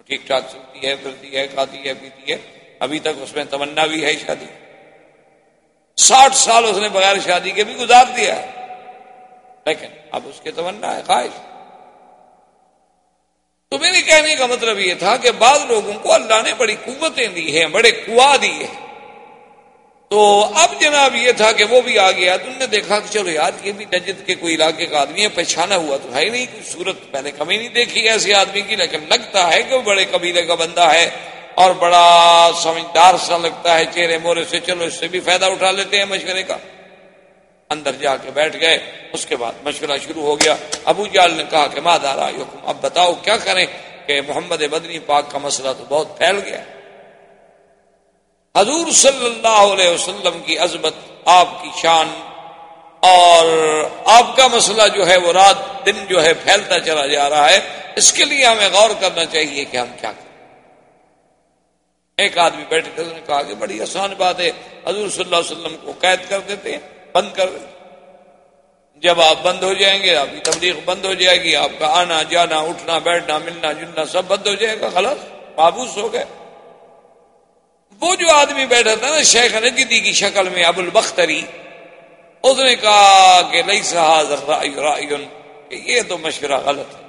Speaker 1: ٹھیک ٹھاک سنتی ہے، پھرتی ہے، کھاتی ہے، پیتی ہے۔ ابھی تک اس میں تمنا بھی ہے شادی۔ ساٹھ سال اس نے بغیر شادی کے بھی گزار دیا لیکن اب اس کے تمنا ہے، خواہش۔ تو میرے کہنے کا مطلب یہ تھا کہ بعض لوگوں کو اللہ نے بڑی قوتیں دی ہیں، بڑے کنواں دی ہیں۔ تو اب جناب یہ تھا کہ وہ بھی آ گیا تم نے دیکھا کہ چلو یار، یہ بھی نجد کے کوئی علاقے کا آدمی ہے، پہچانا ہوا تو ہے نہیں، کوئی صورت پہلے کمی نہیں دیکھی ایسے آدمی کی، لیکن لگتا ہے کہ وہ بڑے قبیلے کا بندہ ہے اور بڑا سمجھدار سا لگتا ہے، چہرے مورے سے چلو اس سے بھی فائدہ اٹھا لیتے ہیں مشورے کا۔ اندر جا کے بیٹھ گئے۔ اس کے بعد مشورہ شروع ہو گیا۔ ابو جال نے کہا کہ ماں دارا یحکم اب بتاؤ کیا کریں کہ محمد بدنی پاک کا مسئلہ تو بہت پھیل گیا۔ حضور صلی اللہ علیہ وسلم کی عظمت، آپ کی شان اور آپ کا مسئلہ جو ہے وہ رات دن جو ہے پھیلتا چلا جا رہا ہے۔ اس کے لیے ہمیں غور کرنا چاہیے کہ ہم کیا کریں۔ ایک آدمی بیٹھے تھے نے کہا کہ بڑی آسان بات ہے۔ حضور صلی اللہ علیہ وسلم کو قید کر دیتے ہیں۔ بند کر جب آپ بند ہو جائیں گے، آپ کی تبلیغ بند ہو جائے گی، آپ کا آنا، جانا، اٹھنا، بیٹھنا، ملنا، جلنا سب بند ہو جائے گا، خلاص، مابوس ہو گئے۔ وہ جو آدمی بیٹھا تھا نا، شیخ نجدی کی شکل میں ابو البختری، اس نے کہا کہ نہیں سہا یہ تو مشورہ غلط ہے۔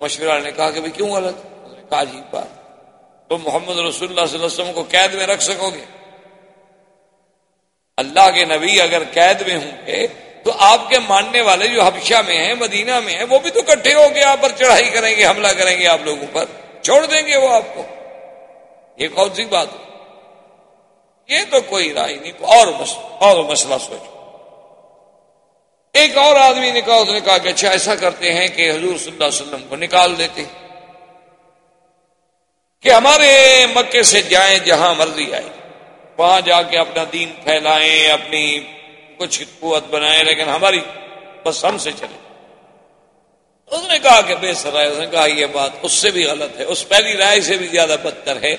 Speaker 1: مشورہ نے کہا کہ بھائی کیوں غلط؟ اس نے کہا جی بات۔ تو محمد رسول اللہ صلی اللہ علیہ وسلم کو قید میں رکھ سکو گے۔ اللہ کے نبی اگر قید میں ہوں گے، تو آپ کے ماننے والے جو حبشہ میں ہیں، مدینہ میں ہیں، وہ بھی تو کٹھے ہو کے آپ پر چڑھائی کریں گے، حملہ کریں گے آپ لوگوں پر۔ چھوڑ دیں گے وہ آپ کو۔ یہ کون سی بات یہ تو کوئی رائے نہیں اور اور مسئلہ سوچو۔ ایک اور آدمی نے کہا، اس نے کہا کہ اچھا ایسا کرتے ہیں کہ حضور صلی اللہ علیہ وسلم کو نکال دیتے۔ کہ ہمارے مکے سے جائیں جہاں مرضی آئے۔ وہاں جا کے اپنا دین پھیلائیں، اپنی کچھ قوت بنائیں، لیکن ہماری بس ہم سے چلے۔ اس نے کہا کہ بے سر اس نے کہا یہ بات اس سے بھی غلط ہے۔ اس پہلی رائے سے بھی زیادہ بدتر ہے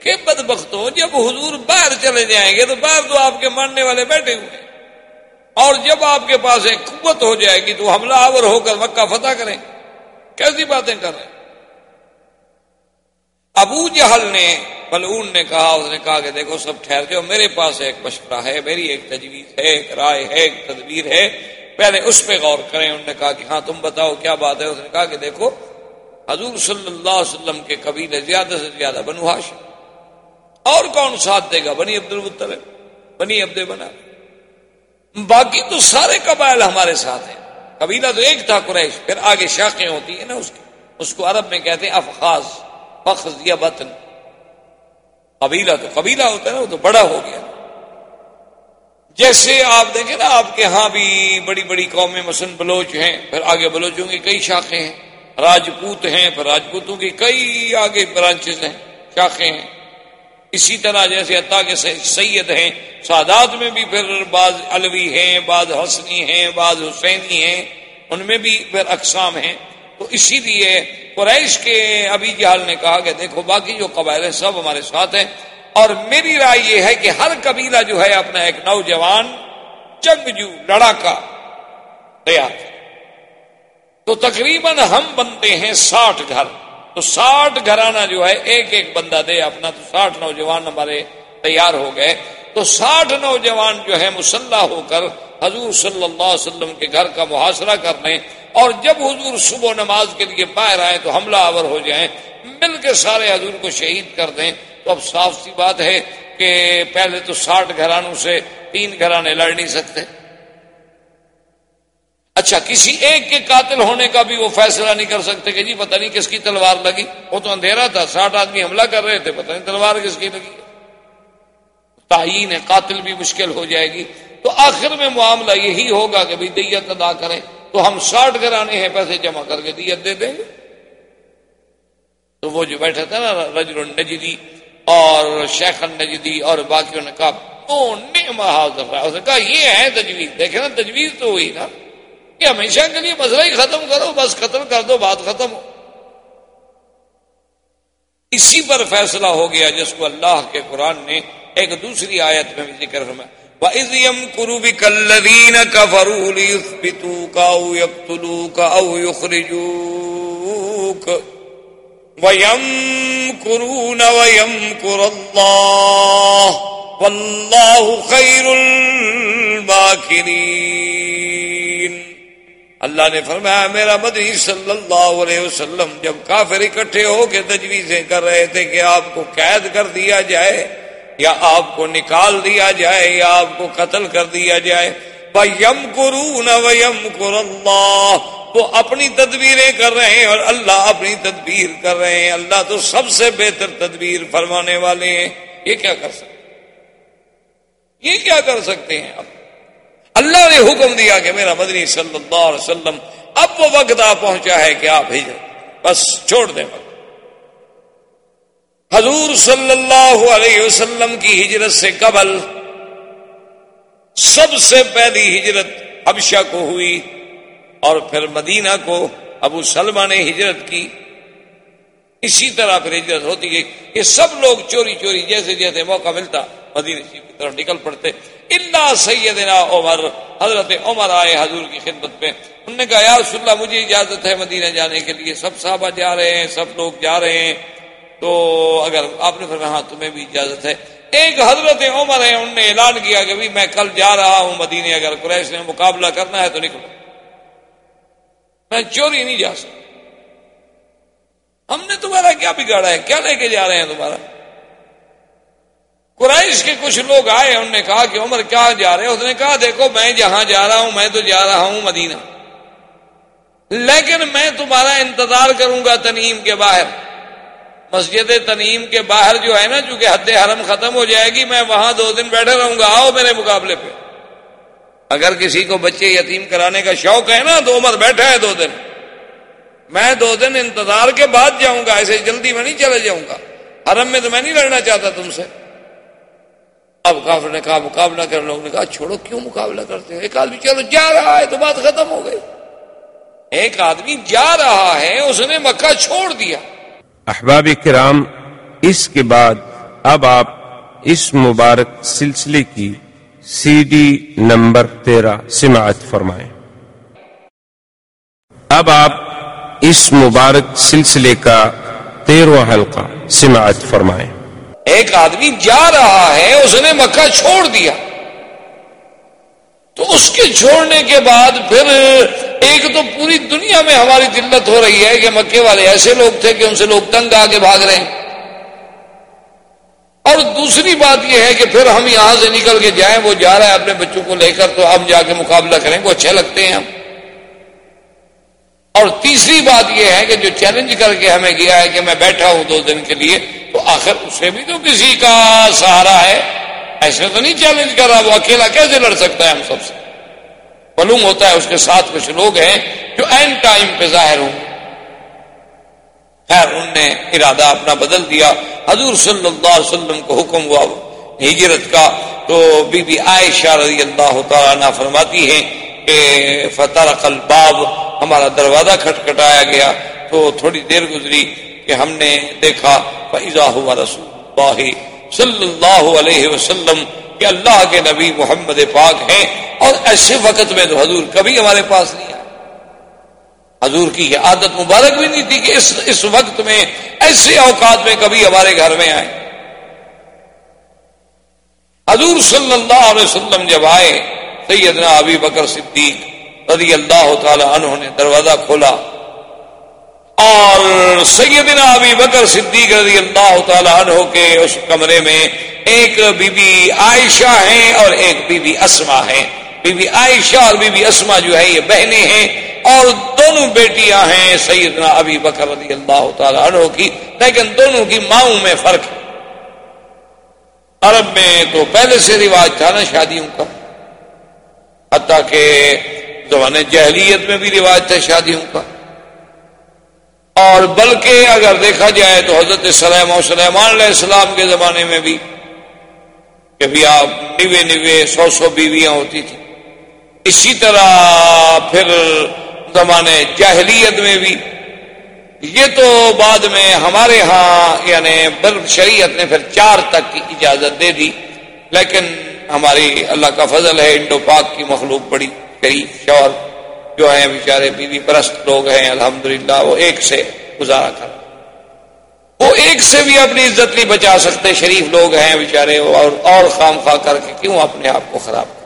Speaker 1: کہ بد بختوں جب حضور باہر چلے جائیں گے تو باہر تو آپ کے ماننے والے بیٹھے ہوئے اور جب آپ کے پاس ایک قوت ہو جائے گی تو حملہ آور ہو کر مکہ فتح کریں۔ کیسی باتیں کر رہے ہیں؟ ابو جہل نے ملعون نے کہا، اس نے کہا کہ دیکھو، سب ٹھہر جاؤ، میرے پاس ایک مشورہ ہے، میری ایک تجویز ہے، ایک رائے ہے، ایک تدبیر ہے۔ پہلے اس پہ غور کریں۔ انہوں نے کہا کہ ہاں تم بتاؤ، کیا بات ہے؟ اس نے کہا کہ دیکھو، حضور صلی اللہ علیہ وسلم کے قبیلے زیادہ سے زیادہ بنو ہاشم۔ اور کون ساتھ دے گا؟ بنی عبد المطلب، بنی عبد بنا باقی تو سارے قبائل ہمارے ساتھ ہیں۔ قبیلہ تو ایک تھا قریش، پھر آگے شاخیں ہوتی ہیں نا اس کی۔ اس کو عرب میں کہتے ہیں افخاز فخذ یا بطن قبیلہ تو قبیلہ ہوتا ہے نا، وہ تو بڑا ہو گیا۔ جیسے آپ دیکھیں نا، آپ کے ہاں بھی بڑی بڑی قومیں مثلاً بلوچ ہیں، پھر آگے بلوچوں کی کئی شاخیں ہیں۔ راجپوت ہیں، پھر راجپوتوں کی کئی آگے برانچز ہیں، شاخیں ہیں۔ اسی طرح جیسے عطا کے سید ہیں۔ سادات میں بھی پھر بعض الوی ہیں، بعض حسنی ہیں، بعض حسینی ہیں۔ ان میں بھی پھر اقسام ہیں۔ تو اسی لیے قریش کے ابھی جہال نے کہا کہ دیکھو باقی جو قبائل ہیں سب ہمارے ساتھ ہیں اور میری رائے یہ ہے کہ ہر قبیلہ جو ہے اپنا ایک نوجوان جنگجو لڑاکا تیار تو تقریباً ہم بنتے ہیں ساٹھ گھر۔ تو ساٹھ گھرانہ جو ہے ایک ایک بندہ دے اپنا تو ساٹھ نوجوان ہمارے تیار ہو گئے۔ تو ساٹھ نوجوان جو ہے مسلح ہو کر حضور صلی اللہ علیہ وسلم کے گھر کا محاصرہ کر لیں اور جب حضور صبح نماز کے لیے باہر آئے تو حملہ آور ہو جائیں، مل کے سارے حضور کو شہید کر دیں۔ تو اب صاف سی بات ہے کہ پہلے تو ساٹھ گھرانوں سے تین گھرانے لڑ نہیں سکتے۔ اچھا کسی ایک کے قاتل ہونے کا بھی وہ فیصلہ نہیں کر سکتے کہ جی پتہ نہیں کس کی تلوار لگی۔ وہ تو اندھیرا تھا، ساٹھ آدمی حملہ کر رہے تھے، پتہ نہیں تلوار کس کی لگی۔ تعین ہے قاتل بھی مشکل ہو جائے گی۔ تو آخر میں معاملہ یہی ہوگا کہ بھائی دیت ادا کریں تو ہم ساٹھ گرانے ہیں، پیسے جمع کر کے دیت دے دیں۔ گے تو وہ جو بیٹھا تھا نا، رجل النجدی اور شیخ النجدی اور باقیوں نے کہا اس نے کہا، یہ ہے تجویز۔ دیکھیں نا، تجویز تو ہوئی نا۔ کہ ہمیشہ کے لیے مسئلہ ہی ختم کرو، بس قتل کر دو، بات ختم ہو۔ اسی پر فیصلہ ہو گیا، جس کو اللہ کے قرآن نے ایک دوسری آیت میں بھی ذکر فرمایا۔ وَإِذْ يَمْكُرُ بِكَ الَّذِينَ كَفَرُوا لِيُثْبِتُوكَ أَوْ يَقْتُلُوكَ أَوْ يُخْرِجُوكَ وَيَمْكُرُونَ وَيَمْكُرَ اللَّهُ وَاللَّهُ خَيْرُ الْمَاكِرِينَ۔ اللہ نے فرمایا، میرا مدنی صلی اللہ علیہ وسلم جب کافر اکٹھے ہو کے تجویزیں کر رہے تھے کہ آپ کو قید کر دیا جائے یا آپ کو نکال دیا جائے یا آپ کو قتل کر دیا جائے یم کرو نہ ویم اللہ وہ اپنی تدبیریں کر رہے ہیں اور اللہ اپنی تدبیر کر رہے ہیں۔ اللہ تو سب سے بہتر تدبیر فرمانے والے ہیں۔ یہ کیا کر سکتے یہ کیا کر سکتے ہیں اب اللہ نے حکم دیا کہ میرا مدنی صلی اللہ علیہ وسلم، اب وہ وقت آ پہنچا ہے کہ آپ ہجرت۔ بس چھوڑ دیں۔ وقت حضور صلی اللہ علیہ وسلم کی ہجرت سے قبل سب سے پہلی ہجرت ابشا کو ہوئی اور پھر مدینہ کو ابو سلمہ نے ہجرت کی۔ اسی طرح پھر ہجرت ہوتی گئی۔ یہ سب لوگ چوری چوری، جیسے جیسے موقع ملتا، مدینہ کی طرف نکل پڑتے۔ اللہ سیدنا عمر، حضرت عمر آئے حضور کی خدمت پہ انہوں نے کہا، یا رسول اللہ، مجھے اجازت ہے مدینہ جانے کے لیے۔ سب صحابہ جا رہے ہیں، سب لوگ جا رہے ہیں۔ تو اگر آپ نے فرمایا ہاں تمہیں بھی اجازت ہے۔ ایک حضرت عمر ہے انہوں نے اعلان کیا کہ میں کل جا رہا ہوں مدینے، اگر قریش نے مقابلہ کرنا ہے تو نکلو۔ میں چوری نہیں جا سکتا۔ ہم نے تمہارا کیا بگاڑا ہے؟ کیا لے کے جا رہے ہیں تمہارا؟ قرائش کے کچھ لوگ آئے، انہوں نے کہا کہ عمر، کیا جا رہے؟ اس نے کہا، دیکھو، میں جہاں جا رہا ہوں، میں تو جا رہا ہوں مدینہ۔ لیکن میں تمہارا انتظار کروں گا تنیم کے باہر۔ مسجد تنیم کے باہر جو ہے نا، چونکہ حد حرم ختم ہو جائے گی، میں وہاں دو دن بیٹھے رہوں گا، آؤ میرے مقابلے پہ۔ اگر کسی کو بچے یتیم کرانے کا شوق ہے نا، تو عمر بیٹھا ہے دو دن۔ میں دو دن انتظار کے بعد جاؤں گا، ایسے جلدی میں نہیں چلے جاؤں گا۔ حرم میں تو میں نہیں لڑنا چاہتا تم سے۔ اب کافر نے کہا، مقابلہ کر لوگوں نے کہا، چھوڑو، کیوں مقابلہ کرتے ہو؟ ایک آدمی چلو، جا رہا ہے، تو بات ختم ہو گئی۔ ایک آدمی جا رہا ہے، اس نے مکہ چھوڑ دیا۔
Speaker 2: احباب کرام، اس کے بعد اب آپ اس مبارک سلسلے کی سی ڈی نمبر تیرہ سماعت فرمائیں۔ اب آپ اس مبارک سلسلے کا تیرواں حلقہ سماعت فرمائیں۔
Speaker 1: ایک آدمی جا رہا ہے، اس نے مکہ چھوڑ دیا۔ تو اس کے چھوڑنے کے بعد پھر ایک تو پوری دنیا میں ہماری دلت ہو رہی ہے کہ مکے والے ایسے لوگ تھے کہ ان سے لوگ تنگ آگے بھاگ رہے ہیں۔ اور دوسری بات یہ ہے کہ پھر ہم یہاں سے نکل کے جائیں، وہ جا رہا ہے اپنے بچوں کو لے کر، تو ہم جا کے مقابلہ کریں، وہ اچھے لگتے ہیں ہم۔ اور تیسری بات یہ ہے کہ جو چیلنج کر کے ہمیں گیا ہے کہ میں بیٹھا ہوں دو دن کے لیے، تو آخر اسے بھی تو کسی کا سہارا ہے۔ ایسے تو نہیں چیلنج کر رہا وہ اکیلا کیسے لڑ سکتا ہے ہم سب سے؟ معلوم ہوتا ہے اس کے ساتھ کچھ لوگ ہیں جو این ٹائم پہ ظاہر ہوں۔ خیر، ان نے ارادہ اپنا بدل دیا۔ حضور صلی اللہ علیہ وسلم کو حکم ہوا ہجرت کا۔ تو بی بی عائشہ رضی اللہ تعالیٰ فرماتی ہیں کہ فتح الباب، ہمارا دروازہ کھٹکھٹایا گیا۔ تو تھوڑی دیر گزری کہ ہم نے دیکھا فضا ہوا رسول اللہ صلی اللہ علیہ وسلم کہ اللہ کے نبی محمد پاک ہیں اور ایسے وقت میں تو حضور کبھی ہمارے پاس نہیں آئے۔ حضور کی یہ عادت مبارک بھی نہیں تھی کہ اس اس وقت میں، ایسے اوقات میں کبھی ہمارے گھر میں آئے۔ حضور صلی اللہ علیہ وسلم جب آئے، سیدنا ابی بکر صدیق رضی اللہ تعالی عنہ نے دروازہ کھولا۔ اور سیدنا ابی بکر صدیق رضی اللہ تعالی عنہ کے اس کمرے میں ایک بی بی عائشہ ہیں اور ایک بی بی اسما ہیں۔ بی بی عائشہ اور بی بی اسما جو ہے یہ بہنیں ہیں اور دونوں بیٹیاں ہیں سیدنا ابی بکر رضی اللہ تعالی عنہ کی۔ لیکن دونوں کی ماؤں میں فرق ہے۔ عرب میں تو پہلے سے رواج تھا نا شادیوں کا۔ حتیٰ کہ زمانے جہلیت میں بھی رواج تھا شادیوں کا۔ اور بلکہ اگر دیکھا جائے تو حضرت سلیم و سلیمان علیہ السلام کے زمانے میں بھی کہ بھی آپ نوے نوے سو سو بیویاں ہوتی تھیں۔ اسی طرح پھر زمانے جاہلیت میں بھی یہ تو بعد میں ہمارے ہاں یعنی شریعت نے پھر چار تک کی اجازت دے دی، لیکن ہماری اللہ کا فضل ہے، انڈو پاک کی مخلوق بڑی شریف شور جو ہیں بیچارے بیوی پرست لوگ ہیں، الحمدللہ، وہ ایک سے گزارا کر وہ ایک سے بھی اپنی عزت نہیں بچا سکتے، شریف لوگ ہیں بیچارے اور اور خام خواہ کر کے کیوں اپنے آپ کو خراب کر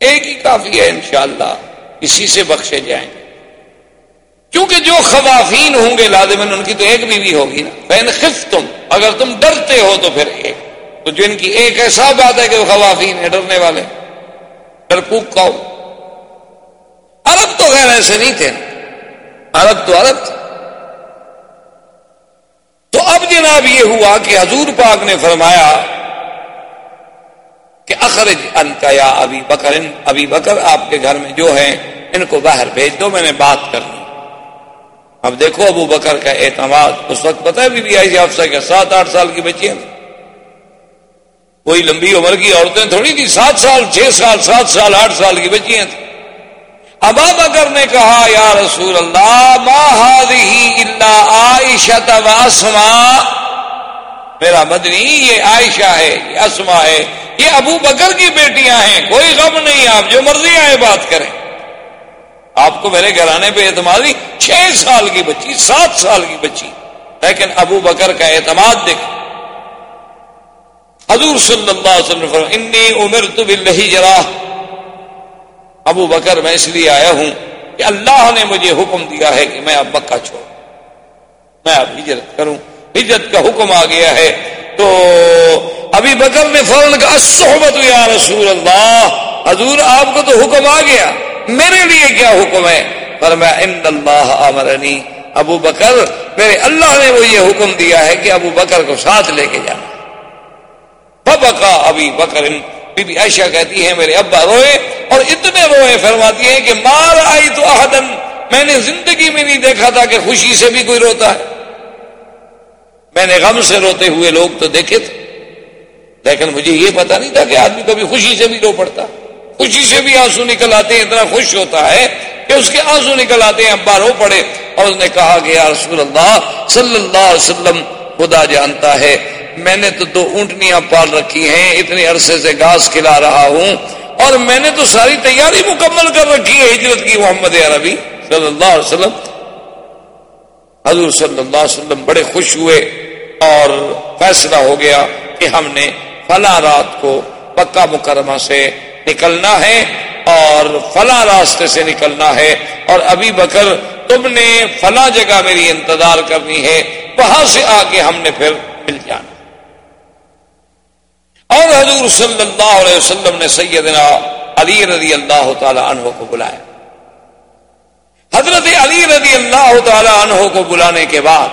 Speaker 1: ایک ہی کافی ہے انشاءاللہ، اسی سے بخشے جائیں۔ گے کیونکہ جو خوافین ہوں گے لازمن ان کی تو ایک بیوی ہوگی نا۔ بین خف تم اگر تم ڈرتے ہو تو پھر ایک۔ تو جن کی ایک ایسا بات ہے کہ وہ خوافین ہے ڈرنے والے۔ ڈرپوک کا عرب تو غیر ایسے نہیں تھے۔ عرب تو عرب تھے۔ تو اب جناب یہ ہوا کہ حضور پاک نے فرمایا کہ اخرج انت یا ابھی بکر ابھی بکر آپ کے گھر میں جو ہے ان کو باہر بھیج دو، میں نے بات کرنی اب دیکھو ابو بکر کا اعتماد۔ اس وقت پتہ ہے بی بی آئی جی افسر کے سات آٹھ سال کی بچیاں کوئی لمبی عمر کی عورتیں تھوڑی تھی سات سال، چھ سال، سات سال، آٹھ سال کی بچیاں تھیں۔ ابا بکر نے کہا، یا رسول اللہ، ما اللہ عائشہ واسما میرا مدنی، یہ عائشہ ہے، یہ اسما ہے، یہ ابو بکر کی بیٹیاں ہیں، کوئی غم نہیں، آپ جو مرضی آئے بات کریں۔ آپ کو میرے گھرانے پہ اعتماد چھ سال کی بچی، سات سال کی بچی، لیکن ابو بکر کا اعتماد دیکھ حضور صلی اللہ علیہ وسلم انی عمر تو جرا ابو بکر، میں اس لیے آیا ہوں کہ اللہ نے مجھے حکم دیا ہے کہ میں اب مکہ چھوڑ میں اب ہجرت کروں۔ ہجرت کا حکم آ گیا ہے۔ تو ابھی بکر نے فوراً کہا صحبت یا رسول اللہ، حضور آپ کو تو حکم آ گیا، میرے لیے کیا حکم ہے؟ پر میں ان اللہ امرنی ابو بکر، میرے اللہ نے وہ یہ حکم دیا ہے کہ ابو بکر کو ساتھ لے کے جانا۔ بکا ابھی بکر بی بی عائشہ کہتی ہے، میرے ابا روئے اور اتنے روئے، فرماتی ہیں کہ مار آئی تو احدن۔ میں نے زندگی میں نہیں دیکھا تھا کہ خوشی سے بھی کوئی روتا ہے۔ میں نے غم سے روتے ہوئے لوگ تو دیکھے تھے۔ لیکن مجھے یہ پتا نہیں تھا کہ آدمی کبھی خوشی سے بھی رو پڑتا۔ خوشی سے بھی آنسو نکل آتے ہیں، اتنا خوش ہوتا ہے کہ اس کے آنسو نکل آتے ہیں، ابا رو پڑے۔ اور اس نے کہا کہ یا رسول اللہ، صلی اللہ علیہ وسلم، خدا جانتا ہے میں نے تو دو اونٹنیاں پال رکھی ہیں، اتنے عرصے سے گھاس کھلا رہا ہوں، اور میں نے تو ساری تیاری مکمل کر رکھی ہے ہجرت کی محمد عربی صلی اللہ علیہ وسلم۔ حضور صلی اللہ علیہ وسلم بڑے خوش ہوئے اور فیصلہ ہو گیا کہ ہم نے فلاں رات کو پکا مکرمہ سے نکلنا ہے اور فلاں راستے سے نکلنا ہے۔ اور ابھی بکر، تم نے فلاں جگہ میری انتظار کرنی ہے، وہاں سے آ کے ہم نے پھر مل جانا۔ حضور صلی اللہ علیہ وسلم نے سیدنا علی رضی اللہ تعالی عنہ کو بلایا۔ حضرت علی رضی اللہ تعالی عنہ کو بلانے کے بعد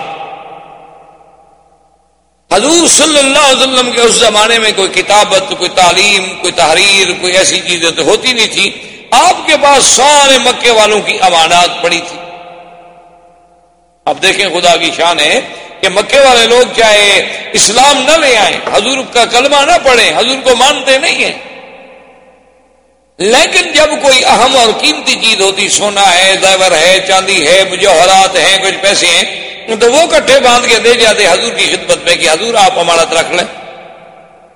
Speaker 1: حضور صلی اللہ علیہ وسلم کے اس زمانے میں کوئی کتابت، کوئی تعلیم، کوئی تحریر، کوئی ایسی چیزیں تو ہوتی نہیں تھی۔ آپ کے پاس سارے مکے والوں کی امانات پڑی تھی۔ اب دیکھیں خدا کی شان ہے۔ کہ مکے والے لوگ چاہے اسلام نہ لے آئیں، حضور کا کلمہ نہ پڑھیں، حضور کو مانتے نہیں ہیں۔ لیکن جب کوئی اہم اور قیمتی چیز ہوتی، سونا ہے، زیور ہے، چاندی ہے، مجوہرات ہیں، کچھ پیسے ہیں، تو وہ کٹھے باندھ کے دے جاتے حضور کی خدمت میں کہ حضور آپ امانت رکھ لیں۔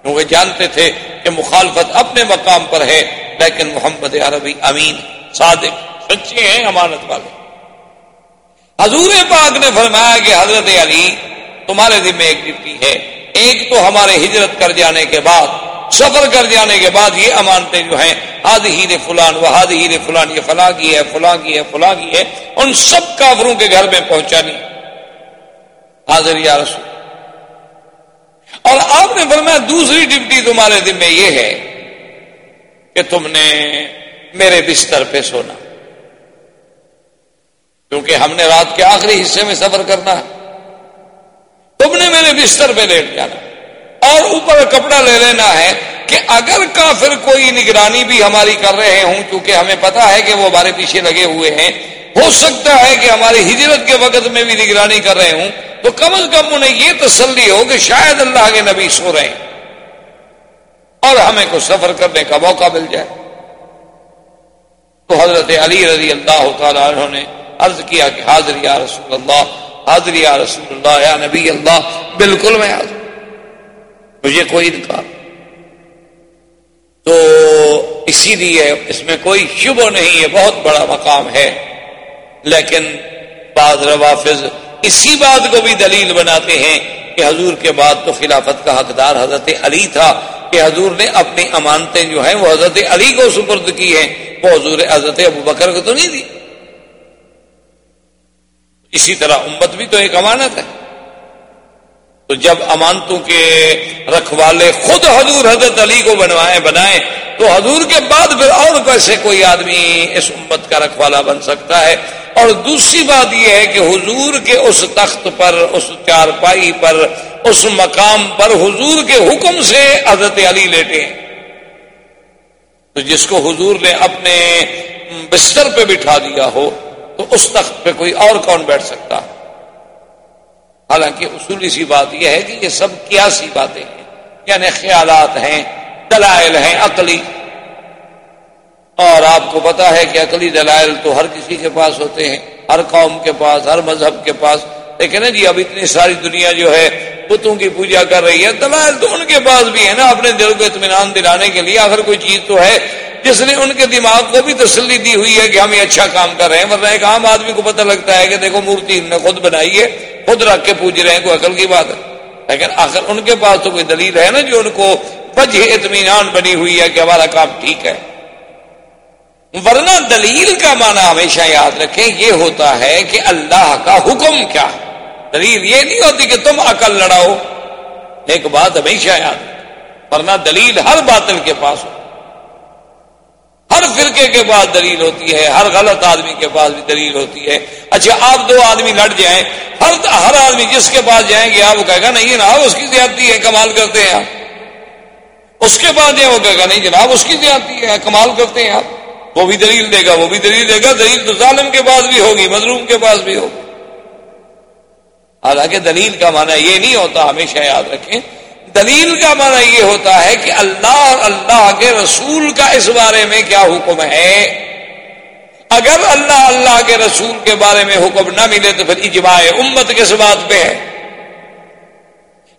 Speaker 1: کیونکہ جانتے تھے کہ مخالفت اپنے مقام پر ہے، لیکن محمد عربی امین، صادق، سچے ہیں، امانت والے۔ حضور پاک نے فرمایا کہ حضرت علی تمہارے ذمہ ایک ڈپٹی ہے۔ ایک تو ہمارے ہجرت کر جانے کے بعد، سفر کر جانے کے بعد یہ امانتیں جو ہیں آدھ ہی نے فلان وہ آدھ ہی نے فلان، یہ فلاں کی ہے، فلاں کی ہے، فلاں کی ہے، ان سب کافروں کے گھر میں پہنچانی۔ حاضر یا رسول۔ اور آپ نے فرمایا دوسری ڈپٹی تمہارے دن میں یہ ہے کہ تم نے میرے بستر پہ سونا۔ کیونکہ ہم نے رات کے آخری حصے میں سفر کرنا ہے۔ تم نے میرے بستر پہ لیٹ جانا۔ اور اوپر کپڑا لے لینا ہے کہ اگر کافر کوئی نگرانی بھی ہماری کر رہے ہوں کیونکہ ہمیں پتا ہے کہ وہ ہمارے پیچھے لگے ہوئے ہیں، ہو سکتا ہے کہ ہماری ہجرت کے وقت میں بھی نگرانی کر رہے ہوں۔ تو کم از کم انہیں یہ تسلی ہو کہ شاید اللہ کے نبی سو رہے ہیں۔ اور ہمیں کو سفر کرنے کا موقع مل جائے۔ تو حضرت علی رضی اللہ تعالیٰ عنہ نے عرض کیا کہ حاضر یا رسول اللہ، حاضر یا رسول اللہ، یا نبی اللہ، بالکل میں حاضر مجھے کوئی انکار تو اسی لیے اس میں کوئی شبہ نہیں ہے بہت بڑا مقام ہے۔ لیکن بعض روافظ اسی بات کو بھی دلیل بناتے ہیں کہ حضور کے بعد تو خلافت کا حقدار حضرت علی تھا کہ حضور نے اپنی امانتیں جو ہیں وہ حضرت علی کو سپرد کی ہیں۔ وہ حضور حضرت ابو بکر کو تو نہیں دی۔ اسی طرح امت بھی تو ایک امانت ہے۔ تو جب امانتوں کے رکھوالے خود حضور حضرت علی کو بنوائے، بنائے، تو حضور کے بعد پھر اور کیسے کوئی آدمی اس امت کا رکھوالا بن سکتا ہے۔ اور دوسری بات یہ ہے کہ حضور کے اس تخت پر، اس چارپائی پر، اس مقام پر حضور کے حکم سے حضرت علی لیٹے ہیں۔ تو جس کو حضور نے اپنے بستر پہ بٹھا دیا ہو تو اس تخت پہ کوئی اور کون بیٹھ سکتا؟ ہے حالانکہ اصولی سی بات یہ ہے کہ یہ سب کیاسی باتیں ہیں یعنی خیالات ہیں، دلائل ہیں، عقلی۔ اور آپ کو پتا ہے کہ عقلی دلائل تو ہر کسی کے پاس ہوتے ہیں، ہر قوم کے پاس، ہر مذہب کے پاس۔ لیکن جی اب اتنی ساری دنیا جو ہے، بتوں کی پوجا کر رہی ہے، دلائل تو ان کے پاس بھی ہے نا اپنے دل کو اطمینان دلانے کے لیے۔ اگر کوئی چیز تو ہے جس نے ان کے دماغ کو بھی تسلی دی ہوئی ہے کہ ہم یہ اچھا کام کر رہے ہیں، ورنہ ایک عام آدمی کو پتہ لگتا ہے کہ دیکھو مورتی ہم نے خود بنائی ہے، خود رکھ کے پوج رہے ہیں، کوئی عقل کی بات ہے۔ لیکن آخر ان کے پاس تو کوئی دلیل ہے نا جو ان کو وجہ اطمینان بنی ہوئی ہے کہ ہمارا کام ٹھیک ہے۔ ورنہ دلیل کا معنی ہمیشہ یاد رکھیں، یہ ہوتا ہے کہ اللہ کا حکم کیا۔ دلیل یہ نہیں ہوتی کہ تم عقل لڑاؤ۔ ایک بات ہمیشہ یاد ورنہ دلیل ہر باطل کے پاس ہو۔ ہر فرقے کے پاس دلیل ہوتی ہے، ہر غلط آدمی کے پاس بھی دلیل ہوتی ہے۔ اچھا آپ دو آدمی لڑ جائیں، ہر ہر آدمی جس کے پاس جائیں گے، آپ وہ کہے گا، نہیں جناب، اس کی زیادتی ہے، کمال کرتے ہیں آپ۔ اس کے پاس جائیں، وہ کہے گا، نہیں جناب، اس کی زیادتی ہے، کمال کرتے ہیں آپ۔ وہ بھی دلیل دے گا، وہ بھی دلیل دے گا۔ دلیل تو ظالم کے پاس بھی ہوگی، مظلوم کے پاس بھی ہوگی۔ حالانکہ دلیل کا معنی یہ نہیں ہوتا، ہمیشہ یاد رکھیں دلیل کا معنی یہ ہوتا ہے کہ اللہ اور اللہ کے رسول کا اس بارے میں کیا حکم ہے؟ اگر اللہ اللہ کے رسول کے بارے میں حکم نہ ملے تو پھر اجماع امت کس بات پہ ہے؟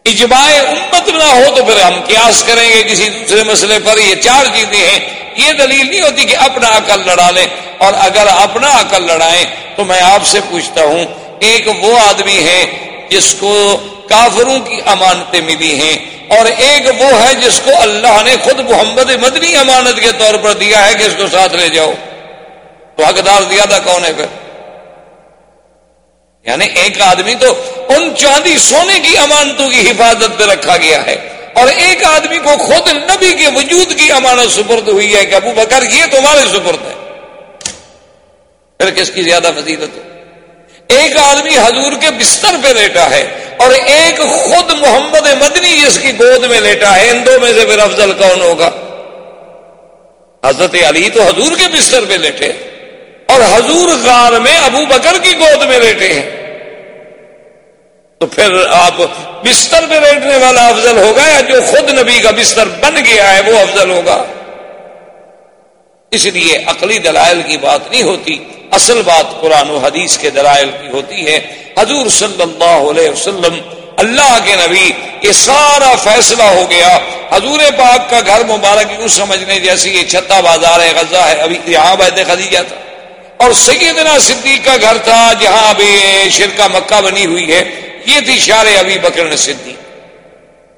Speaker 1: اجماع امت نہ ہو تو پھر ہم قیاس کریں گے کسی دوسرے مسئلے پر، یہ چار چیزیں ہیں۔ یہ دلیل نہیں ہوتی کہ اپنا عقل لڑا لیں۔ اور اگر اپنا عقل لڑائیں تو میں آپ سے پوچھتا ہوں، ایک وہ آدمی ہے جس کو کافروں کی امانتیں ملی ہیں اور ایک وہ ہے جس کو اللہ نے خود محمد مدنی امانت کے طور پر دیا ہے کہ اس کو ساتھ لے جاؤ۔ تو حقدار زیادہ کون ہے پھر؟ یعنی ایک آدمی تو ان چاندی سونے کی امانتوں کی حفاظت پہ رکھا گیا ہے اور ایک آدمی کو خود نبی کے وجود کی امانت سپرد ہوئی ہے کہ ابو بکر یہ تمہارے سپرد ہے۔ پھر کس کی زیادہ فضیلت ہے؟ ایک آدمی حضور کے بستر پہ لیٹا ہے اور ایک خود محمد مدنی جس کی گود میں لیٹا ہے۔ ان دو میں سے پھر افضل کون ہوگا؟ حضرت علی تو حضور کے بستر پہ لیٹے اور حضور غار میں ابو بکر کی گود میں لیٹے ہیں۔ تو پھر آپ بستر پہ لیٹنے والا افضل ہوگا یا جو خود نبی کا بستر بن گیا ہے وہ افضل ہوگا؟ اس لیے عقلی دلائل کی بات نہیں ہوتی، اصل بات قرآن و حدیث کے دلائل کی ہوتی ہے۔ حضور صلی اللہ علیہ وسلم، اللہ کے نبی، یہ سارا فیصلہ ہو گیا۔ حضور پاک کا گھر مبارک یوں سمجھنے جیسی یہ چھتا بازار ہے، غزہ ہے، ابھی یہاں بیت خدیجہ تھا۔ اور سیدنا صدیق کا گھر تھا جہاں ابھی شرکا مکہ بنی ہوئی ہے۔ یہ تھی شار ابھی بکر صدیق۔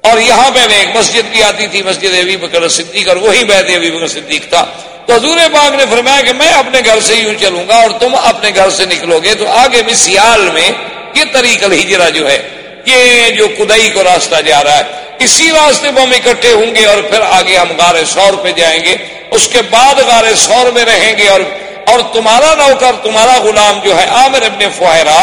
Speaker 1: اور یہاں پہ ایک مسجد بھی آتی تھی، مسجد ابھی بکر صدیق، اور وہی بیت ابھی بکر صدیق تھا۔ تو حضور پاک نے فرمایا کہ میں اپنے گھر سے یوں چلوں گا اور تم اپنے گھر سے نکلو گے۔ تو آگے بھی سیال میں یہ طریقہ الجرا جو ہے، یہ جو کدئی کو راستہ جا رہا ہے، اسی راستے میں ہم اکٹھے ہوں گے اور پھر آگے ہم گارے سور پہ جائیں گے۔ اس کے بعد گارے سور میں رہیں گے اور اور تمہارا نوکر، تمہارا غلام جو ہے، عامر ابن فہرا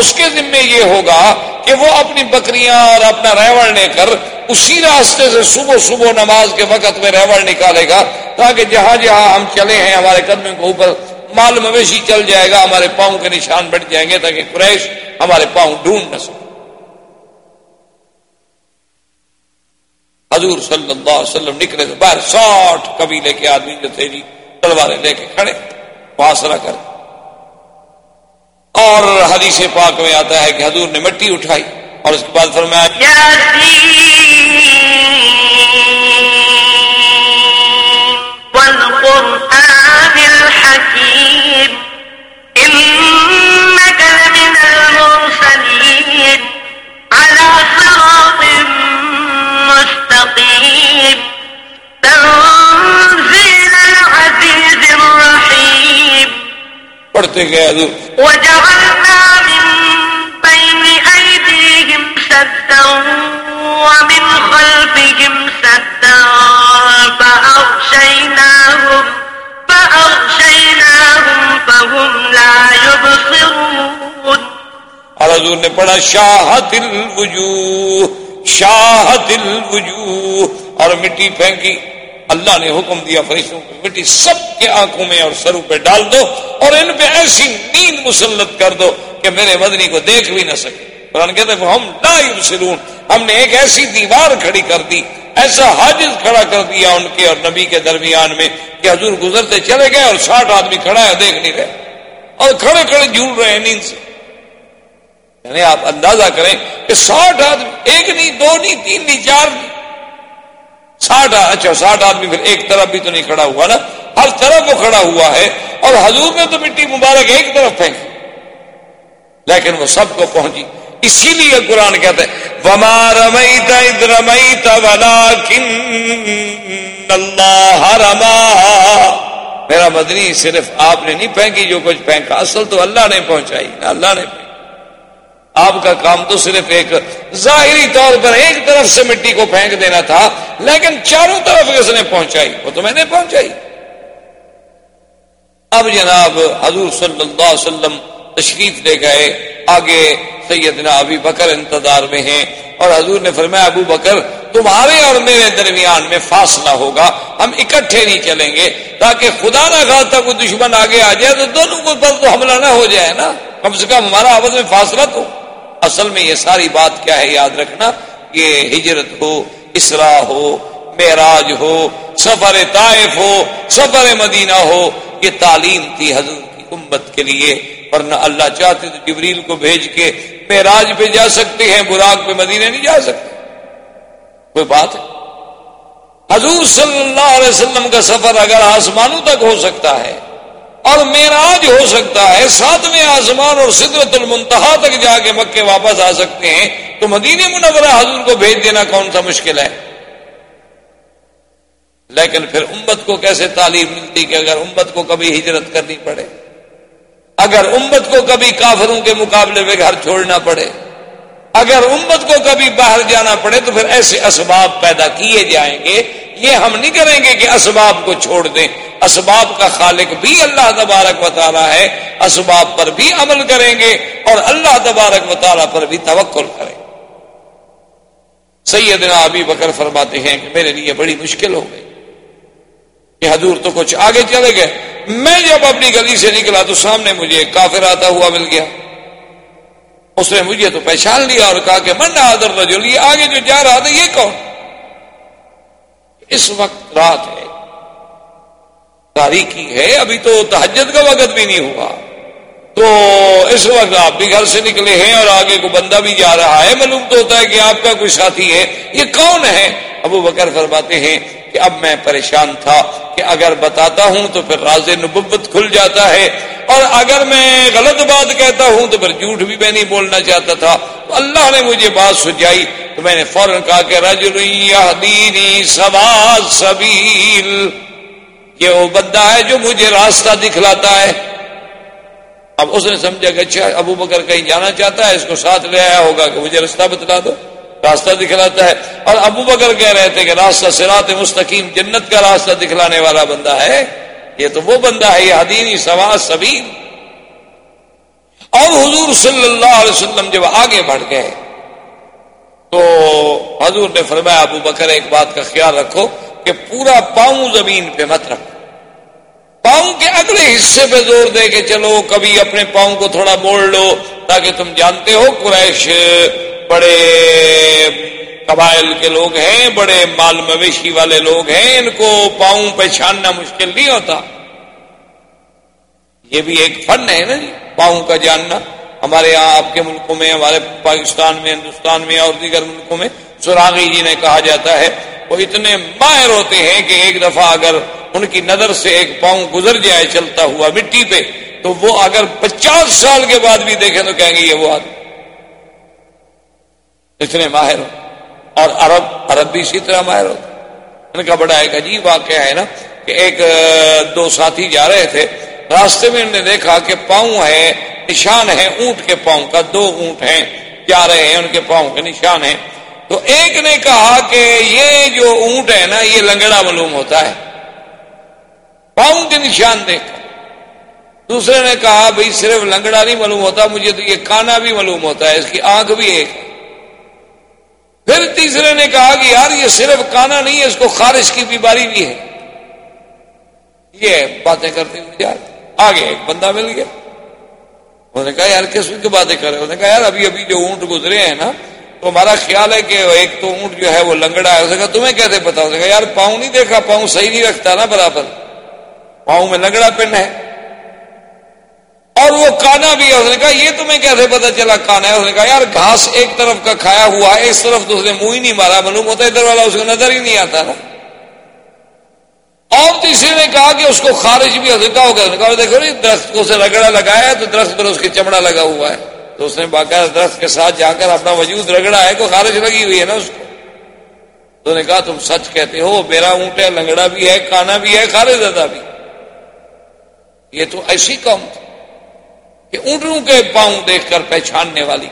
Speaker 1: اس کے ذمے یہ ہوگا کہ وہ اپنی بکریاں اور اپنا ریوڑ لے کر اسی راستے سے صبح صبح نماز کے وقت میں ریوڑ نکالے گا تاکہ جہاں جہاں ہم چلے ہیں، ہمارے قدمے کو اوپر مال مویشی چل جائے گا، ہمارے پاؤں کے نشان بٹ جائیں گے تاکہ قریش ہمارے پاؤں ڈھونڈ نہ سکے۔ حضور صلی اللہ علیہ وسلم نکلے تو باہر ساٹھ قبیلے کے آدمی جو تھے جی تلواریں لے کے کھڑے۔ فاصلہ کر اور حدیث پاک میں آتا ہے کہ حضور نے مٹی اٹھائی اور اس کے بعد فرمایا پڑھتے گئے حضور
Speaker 3: وجعلنا من بين أيديهم سدا ومن خلفهم سدا فأغشيناهم فأغشيناهم فهم لا يبصرون.
Speaker 1: اور حضور نے پڑھا شاہت الوجوہ شاہت الوجوہ اور مٹی پھینکی۔ اللہ نے حکم دیا فرشتوں کو مٹی سب کے آنکھوں میں اور سروں پہ ڈال دو اور ان پہ ایسی نیند مسلط کر دو کہ میرے مدنی کو دیکھ بھی نہ سکے۔ قرآن کہتے ہیں ہم لا سلون ہم نے ایک ایسی دیوار کھڑی کر دی، ایسا حاجز کھڑا کر دیا ان کے اور نبی کے درمیان میں کہ حضور گزرتے چلے گئے اور ساٹھ آدمی کھڑا ہے دیکھ نہیں رہے۔ اور کھڑے کھڑے جھول رہے ہیں نیند سے۔ یعنی آپ اندازہ کریں کہ ساٹھ آدمی، ایک نہیں، دو نہیں، تین نہیں، چار نہیں۔ ساٹھ اچھا ساٹھ آدمی پھر ایک طرف بھی تو نہیں کھڑا ہوا نا۔ ہر طرف وہ کھڑا ہوا ہے اور حضور نے تو مٹی مبارک ایک طرف پھینکی، لیکن وہ سب کو پہنچی۔ اسی لیے قرآن کہتے ہیں وما رمیت اذ رمیت ولیکن اللہ رما میرا مدنی صرف آپ نے نہیں پھینکی، جو کچھ پھینکا، اصل تو اللہ نے پہنچائی اللہ نے پھینکی۔ آپ کا کام تو صرف ایک ظاہری طور پر ایک طرف سے مٹی کو پھینک دینا تھا، لیکن چاروں طرف کس نے پہنچائی۔ وہ تو میں نے پہنچائی۔ اب جناب حضور صلی اللہ علیہ وسلم تشریف لے گئے، آگے سیدنا ابھی بکر انتظار میں ہیں اور حضور نے فرمایا، ابو بکر، تمہارے اور میرے درمیان میں فاصلہ ہوگا، ہم اکٹھے نہیں چلیں گے، تاکہ خدا نہ خاص کوئی دشمن آگے آ جائے تو دونوں کو پر تو حملہ نہ ہو جائے نا۔ کم سے کم ہمارا آپس میں فاصلہ تو۔ اصل میں یہ ساری بات کیا ہے، یاد رکھنا، یہ ہجرت ہو اسرا ہو معراج ہو، سفر طائف ہو، سفر مدینہ ہو، یہ تعلیم تھی حضرت کی امت کے لیے، ورنہ اللہ چاہتے تو جبریل کو بھیج کے معراج پہ جا سکتے ہیں، براق پہ مدینہ نہیں جا سکتے۔ کوئی بات ہے؟ حضور صلی اللہ علیہ وسلم کا سفر اگر آسمانوں تک ہو سکتا ہے اور میراج ہو سکتا ہے، ساتویں آسمان اور سدرت المنتہا تک جا کے مکے واپس آ سکتے ہیں، تو مدینہ منورہ حضور کو بھیج دینا کون سا مشکل ہے؟ لیکن پھر امت کو کیسے تعلیم ملتی کہ اگر امت کو کبھی ہجرت کرنی پڑے؟ اگر امت کو کبھی کافروں کے مقابلے میں گھر چھوڑنا پڑے، اگر امت کو کبھی باہر جانا پڑے تو پھر ایسے اسباب پیدا کیے جائیں گے، یہ ہم نہیں کریں گے کہ اسباب کو چھوڑ دیں۔ اسباب کا خالق بھی اللہ تبارک و تعالیٰ ہے، اسباب پر بھی عمل کریں گے اور اللہ تبارک و تعالیٰ پر بھی توکل کریں۔ گے سیدنا ابی بکر فرماتے ہیں کہ میرے لیے بڑی مشکل ہو گئی۔ کہ حضور تو کچھ آگے چلے گئے۔ میں جب اپنی گلی سے نکلا تو سامنے مجھے ایک کافر آتا ہوا مل گیا۔ اس نے مجھے تو پہچان لیا اور کہا کہ من آدر رجل، یہ آگے جو جا رہا تھا، یہ کون؟ اس وقت رات ہے۔ تاریخی ہے، ابھی تو تحجد کا وقت بھی نہیں ہوا۔ تو اس وقت آپ بھی گھر سے نکلے ہیں اور آگے کو بندہ بھی جا رہا ہے۔ معلوم تو ہوتا ہے کہ آپ کا کوئی ساتھی ہے۔ یہ کون ہے؟ ابو بکر فرماتے ہیں کہ اب میں پریشان تھا کہ اگر بتاتا ہوں تو پھر راز نبوت کھل جاتا ہے اور اگر میں غلط بات کہتا ہوں تو پھر جھوٹ بھی میں نہیں بولنا چاہتا تھا۔ تو اللہ نے مجھے بات سجائی تو میں نے فوراً کہا کہ رجل دینی سواز سبیل۔ یہ وہ بندہ ہے جو مجھے راستہ دکھلاتا ہے۔ اب اس نے سمجھا کہ اچھا ابو بکر کہیں جانا چاہتا ہے، اس کو ساتھ لے آیا ہوگا کہ مجھے راستہ بتلا دو۔ راستہ دکھلاتا ہے۔ اور ابو بکر کہہ رہے تھے کہ راستہ سرات مستقیم جنت کا راستہ دکھلانے والا بندہ ہے۔ یہ تو وہ بندہ ہے، یہ حدینی سواز سبیل۔ اور حضور صلی اللہ علیہ وسلم جب آگے بڑھ گئے، تو حضور نے فرمایا، ابو بکر ایک بات کا خیال رکھو کہ پورا پاؤں زمین پہ مت رکھو۔ پاؤں کے اگلے حصے پہ زور دے کے چلو، کبھی اپنے پاؤں کو تھوڑا موڑ لو تاکہ تم جانتے ہو قریش بڑے قبائل کے لوگ ہیں، بڑے مال مویشی والے لوگ ہیں، ان کو پاؤں پہچاننا مشکل نہیں ہوتا۔ یہ بھی ایک فن ہے نا جی پاؤں کا جاننا۔ ہمارے یہاں آپ کے ملکوں میں، ہمارے پاکستان میں، ہندوستان میں اور دیگر ملکوں میں سراغی جی نے کہا جاتا ہے وہ اتنے ماہر ہوتے ہیں کہ ایک دفعہ اگر ان کی نظر سے ایک پاؤں گزر جائے چلتا ہوا مٹی پہ، تو وہ اگر پچاس سال کے بعد بھی دیکھیں تو کہیں گے یہ وہ آدمی۔ اتنے ماہر ہو اور عرب عرب بھی اسی طرح ماہر ہوتے ان کا بڑا ایک عجیب واقعہ ہے نا کہ ایک دو ساتھی جا رہے تھے۔ راستے میں انہوں نے دیکھا کہ پاؤں ہے نشان ہے اونٹ کے پاؤں کا دو اونٹ ہیں۔ جا رہے ہیں، ان کے پاؤں کے نشان ہیں۔ تو ایک نے کہا کہ یہ جو اونٹ ہے نا، یہ لنگڑا معلوم ہوتا ہے۔ پاؤں کے نشان دیکھ دوسرے نے کہا بھائی صرف لنگڑا نہیں معلوم ہوتا، مجھے تو یہ کانا بھی معلوم ہوتا ہے، اس کی آنکھ بھی ایک۔ پھر تیسرے نے کہا کہ یار، یہ صرف کانا نہیں ہے، اس کو خارش کی بیماری بھی ہے۔ یہ باتیں کرتے ہوئے جا آگے ایک بندہ مل گیا۔ انہوں نے کہا، یار، کس کی باتیں کر رہے انہوں نے کہا، یار، ابھی ابھی جو اونٹ گزرے ہیں نا تو ہمارا خیال ہے کہ ایک تو اونٹ جو ہے وہ لنگڑا ہے؟ اسے کہا، تمہیں کیسے پتا؟ اسے کہا، یار، پاؤں نہیں دیکھا پاؤں صحیح نہیں رکھتا نا برابر۔ پاؤں میں لنگڑا پن ہے۔ اور وہ کانا بھی ہے۔ اس نے کہا، یہ تمہیں کیسے پتا چلا کانا ہے؟ اس نے کہا، یار، گھاس ایک طرف کا کھایا ہوا ہے، اس طرف تو اس نے منہ ہی نہیں مارا۔ معلوم ہوتا ادھر والا اس کو نظر ہی نہیں آتا نا۔ اور تیسرے نے کہا کہ اس کو خارج بھی ہوگا۔ اس نے کہا، دیکھو جی، درخت کو اسے رگڑا لگایا ہے تو درخت پر اس کی چمڑا لگا ہوا ہے۔ تو اس نے باقاعدہ درخت کے ساتھ جا کر اپنا وجود رگڑا ہے، کوئی خارج لگی ہوئی ہے نا اس کو؟ تو نے کہا، تم سچ کہتے ہو، میرا اونٹ ہے، لنگڑا بھی ہے، کانا بھی ہے خارج زدہ بھی۔ یہ تو ایسی قوم تھی کہ اونٹوں کے پاؤں دیکھ کر پہچاننے والی۔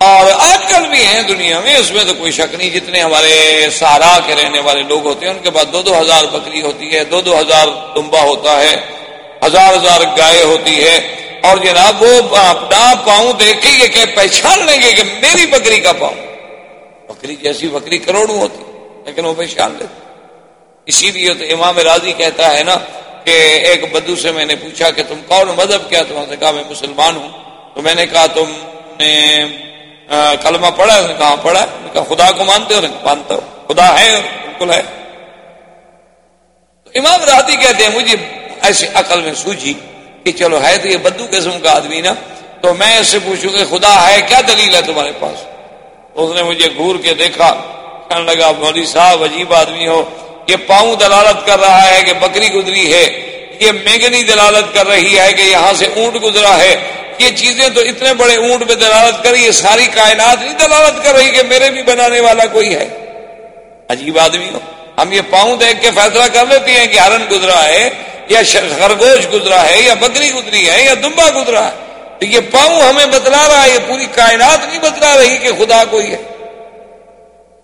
Speaker 1: اور آج کل بھی ہیں دنیا میں، اس میں تو کوئی شک نہیں، جتنے ہمارے سہارا کے رہنے والے لوگ ہوتے ہیں، ان کے پاس دو دو ہزار بکری ہوتی ہے، دو دو ہزار دمبا ہوتا ہے، ہزار ہزار گائے ہوتی ہے۔ اور جناب وہ اپنا پاؤں دیکھ کے یہ کہ پہچان لیں گے کہ میری بکری کا پاؤں۔ بکری جیسی بکری کروڑوں ہوتی، لیکن وہ پہچان لیتے اسی لیے تو امام راضی کہتا ہے نا کہ ایک بدو سے میں نے پوچھا کہ تم کون مذہب کیا؟ تم نے کہا میں مسلمان ہوں۔ تو میں نے کہا تم نے کلمہ پڑھا ہے؟ کہاں پڑھا ہے؟ کہا خدا کو مانتے ہو؟ مانتا ہو خدا ہے، بالکل ہے۔ تو امام راضی کہتے ہیں مجھے ایسے عقل میں سوچی کہ چلو ہے تو یہ بدو قسم کا آدمی نا، تو میں اس سے پوچھوں کہ خدا ہے کیا دلیل ہے تمہارے پاس؟ اس نے مجھے گور کے دیکھا، کہنے لگا مولوی صاحب، عجیب آدمی ہو، یہ پاؤں دلالت کر رہا ہے کہ بکری گزری ہے، یہ مینگنی دلالت کر رہی ہے کہ یہاں سے اونٹ گزرا ہے، یہ چیزیں تو اتنے بڑے اونٹ میں دلالت کر یہ ساری کائنات نہیں دلالت کر رہی کہ میرے بھی بنانے والا کوئی ہے۔ عجیب آدمی ہو۔ ہم یہ پاؤں دیکھ کے فیصلہ کر لیتے ہیں کہ ہرن گزرا ہے یا خرگوش گزرا ہے، یا بکری گزری ہے، یا دمبا گزرا ہے، تو یہ پاؤں ہمیں بتلا رہا ہے، یہ پوری کائنات نہیں بتلا رہی کہ خدا کوئی ہے۔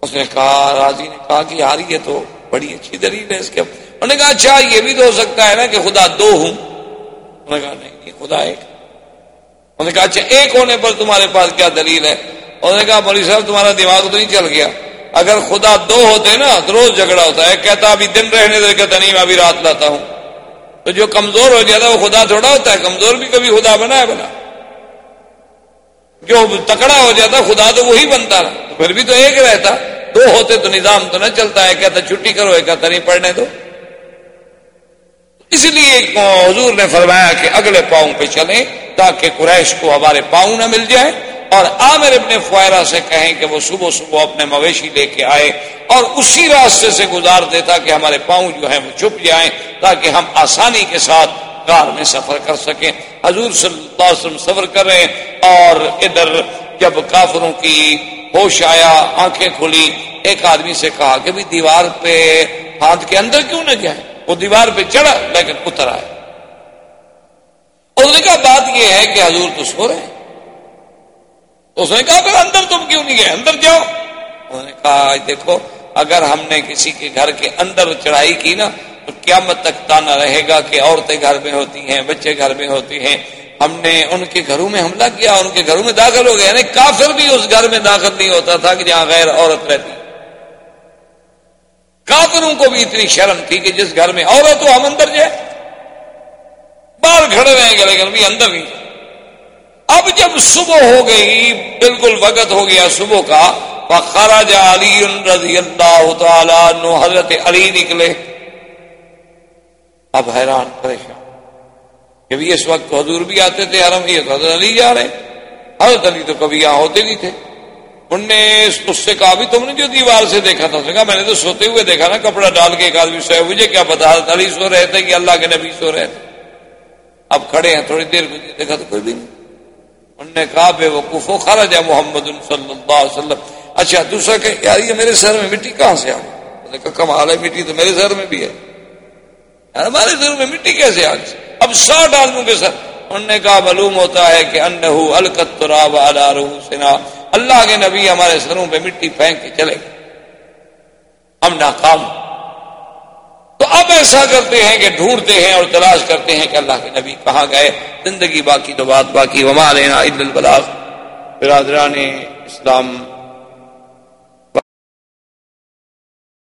Speaker 1: اس نے کہا، راضی نے کہا کہ یار یہ تو بڑی اچھی دلیل ہے اس کے انہوں نے کہا اچھا یہ بھی تو ہو سکتا ہے نا کہ خدا دو ہوں۔ انہوں نے کہا، نہیں، یہ خدا ایک۔ انہوں نے کہا اچھا ایک ہونے پر تمہارے پاس کیا دلیل ہے؟ انہوں نے کہا، مولوی صاحب، تمہارا دماغ تو نہیں چل گیا۔ اگر خدا دو ہوتے نا، تو روز جھگڑا ہوتا ہے۔ کہتا، ابھی دن رہنے دے، کہتا، نہیں، میں ابھی رات لاتا ہوں۔ تو جو کمزور ہو جاتا ہے وہ خدا تھوڑا ہوتا ہے، کمزور بھی کبھی خدا بنا ہے بنا۔ جو تکڑا ہو جاتا، خدا تو وہی بنتا نا تو پھر بھی تو ایک رہتا۔ دو ہوتے تو نظام تو نہ چلتا ہے، کہتا چھٹی کرو کہتا نہیں پڑھنے دو۔ اس لیے حضور نے فرمایا کہ اگلے پاؤں پہ چلیں تاکہ قریش کو ہمارے پاؤں نہ مل جائے اور عامر ابن فوائرہ سے کہیں کہ وہ صبح صبح اپنے مویشی لے کے آئے اور اسی راستے سے گزار دیتا کہ ہمارے پاؤں جو ہیں وہ چھپ جائیں تاکہ ہم آسانی کے ساتھ کار میں سفر کر سکیں۔ حضور صلی اللہ علیہ وسلم سفر کر رہے اور ادھر جب کافروں کی ہوش آیا، آنکھیں کھلی، ایک آدمی سے کہا کہ بھی دیوار پہ ہاتھ کے اندر کیوں نہ جائے؟ وہ دیوار پہ چڑھا لیکن اتر آئے اس نے کہا، بات یہ ہے کہ حضور تو سو رہے ہیں۔ اس نے کہا، پھر اندر تم کیوں نہیں گئے؟ اندر جاؤ. انہوں نے کہا دیکھو، اگر ہم نے کسی کے گھر کے اندر چڑھائی کی نا، تو قیامت تک تانا رہے گا کہ عورتیں گھر میں ہوتی ہیں، بچے گھر میں ہوتے ہیں. ہم نے ان کے گھروں میں حملہ کیا، ان کے گھروں میں داخل ہو گئے. یعنی کافر بھی اس گھر میں داخل نہیں ہوتا تھا کہ جہاں غیر عورت رہتی۔ کافروں کو بھی اتنی شرم تھی کہ جس گھر میں عورت ہو، ہم اندر جائے باہر کھڑے رہیں گے لیکن بھی اندر نہیں۔ اب جب صبح ہو گئی، بالکل وقت ہو گیا صبح کا خراج علی رضی اللہ تعالی حضرت علی نکلے۔ اب حیران، پریشان۔ کہ بھی اس وقت حضور بھی آتے تھے، حرم یہ تو حضرت علی جا رہے۔ حضرت علی تو کبھی یہاں ہوتے نہیں تھے۔ ان نے اس سے کہا بھی تم نے جو دیوار سے دیکھا تھا؟ کہا، میں نے تو سوتے ہوئے دیکھا نا، کپڑا ڈال کے ایک آدمی سوئے مجھے کیا پتا، حضرت علی سو رہے تھے کہ اللہ کے نبی سو رہے تھے۔ اب کھڑے ہیں، تھوڑی دیر دیکھا تو کوئی بھی نہیں۔ انہوں نے کہا بے وقوف و خرج ہے محمد صلی اللہ علیہ وسلم۔ اچھا دوسرا کہ یار یہ میرے سر میں مٹی کہاں سے آ گئی؟ کمال ہے، مٹی تو میرے سر میں بھی ہے۔ یار ہمارے سر میں مٹی کیسے آ گئی؟ اب ساٹھ آدمیوں کے سر۔ انہوں نے کہا معلوم ہوتا ہے کہ انہو الکت تراب علی رؤوسنا اللہ کے نبی ہمارے سروں پہ مٹی پھینک کے چلے گئے۔ ہم ناکام۔ تو اب ایسا کرتے ہیں کہ ڈھونڈتے ہیں اور تلاش کرتے ہیں کہ اللہ کے نبی کہاں گئے، زندگی باقی تو بات باقی، وما لینا عید البلاغ۔ برادران اسلام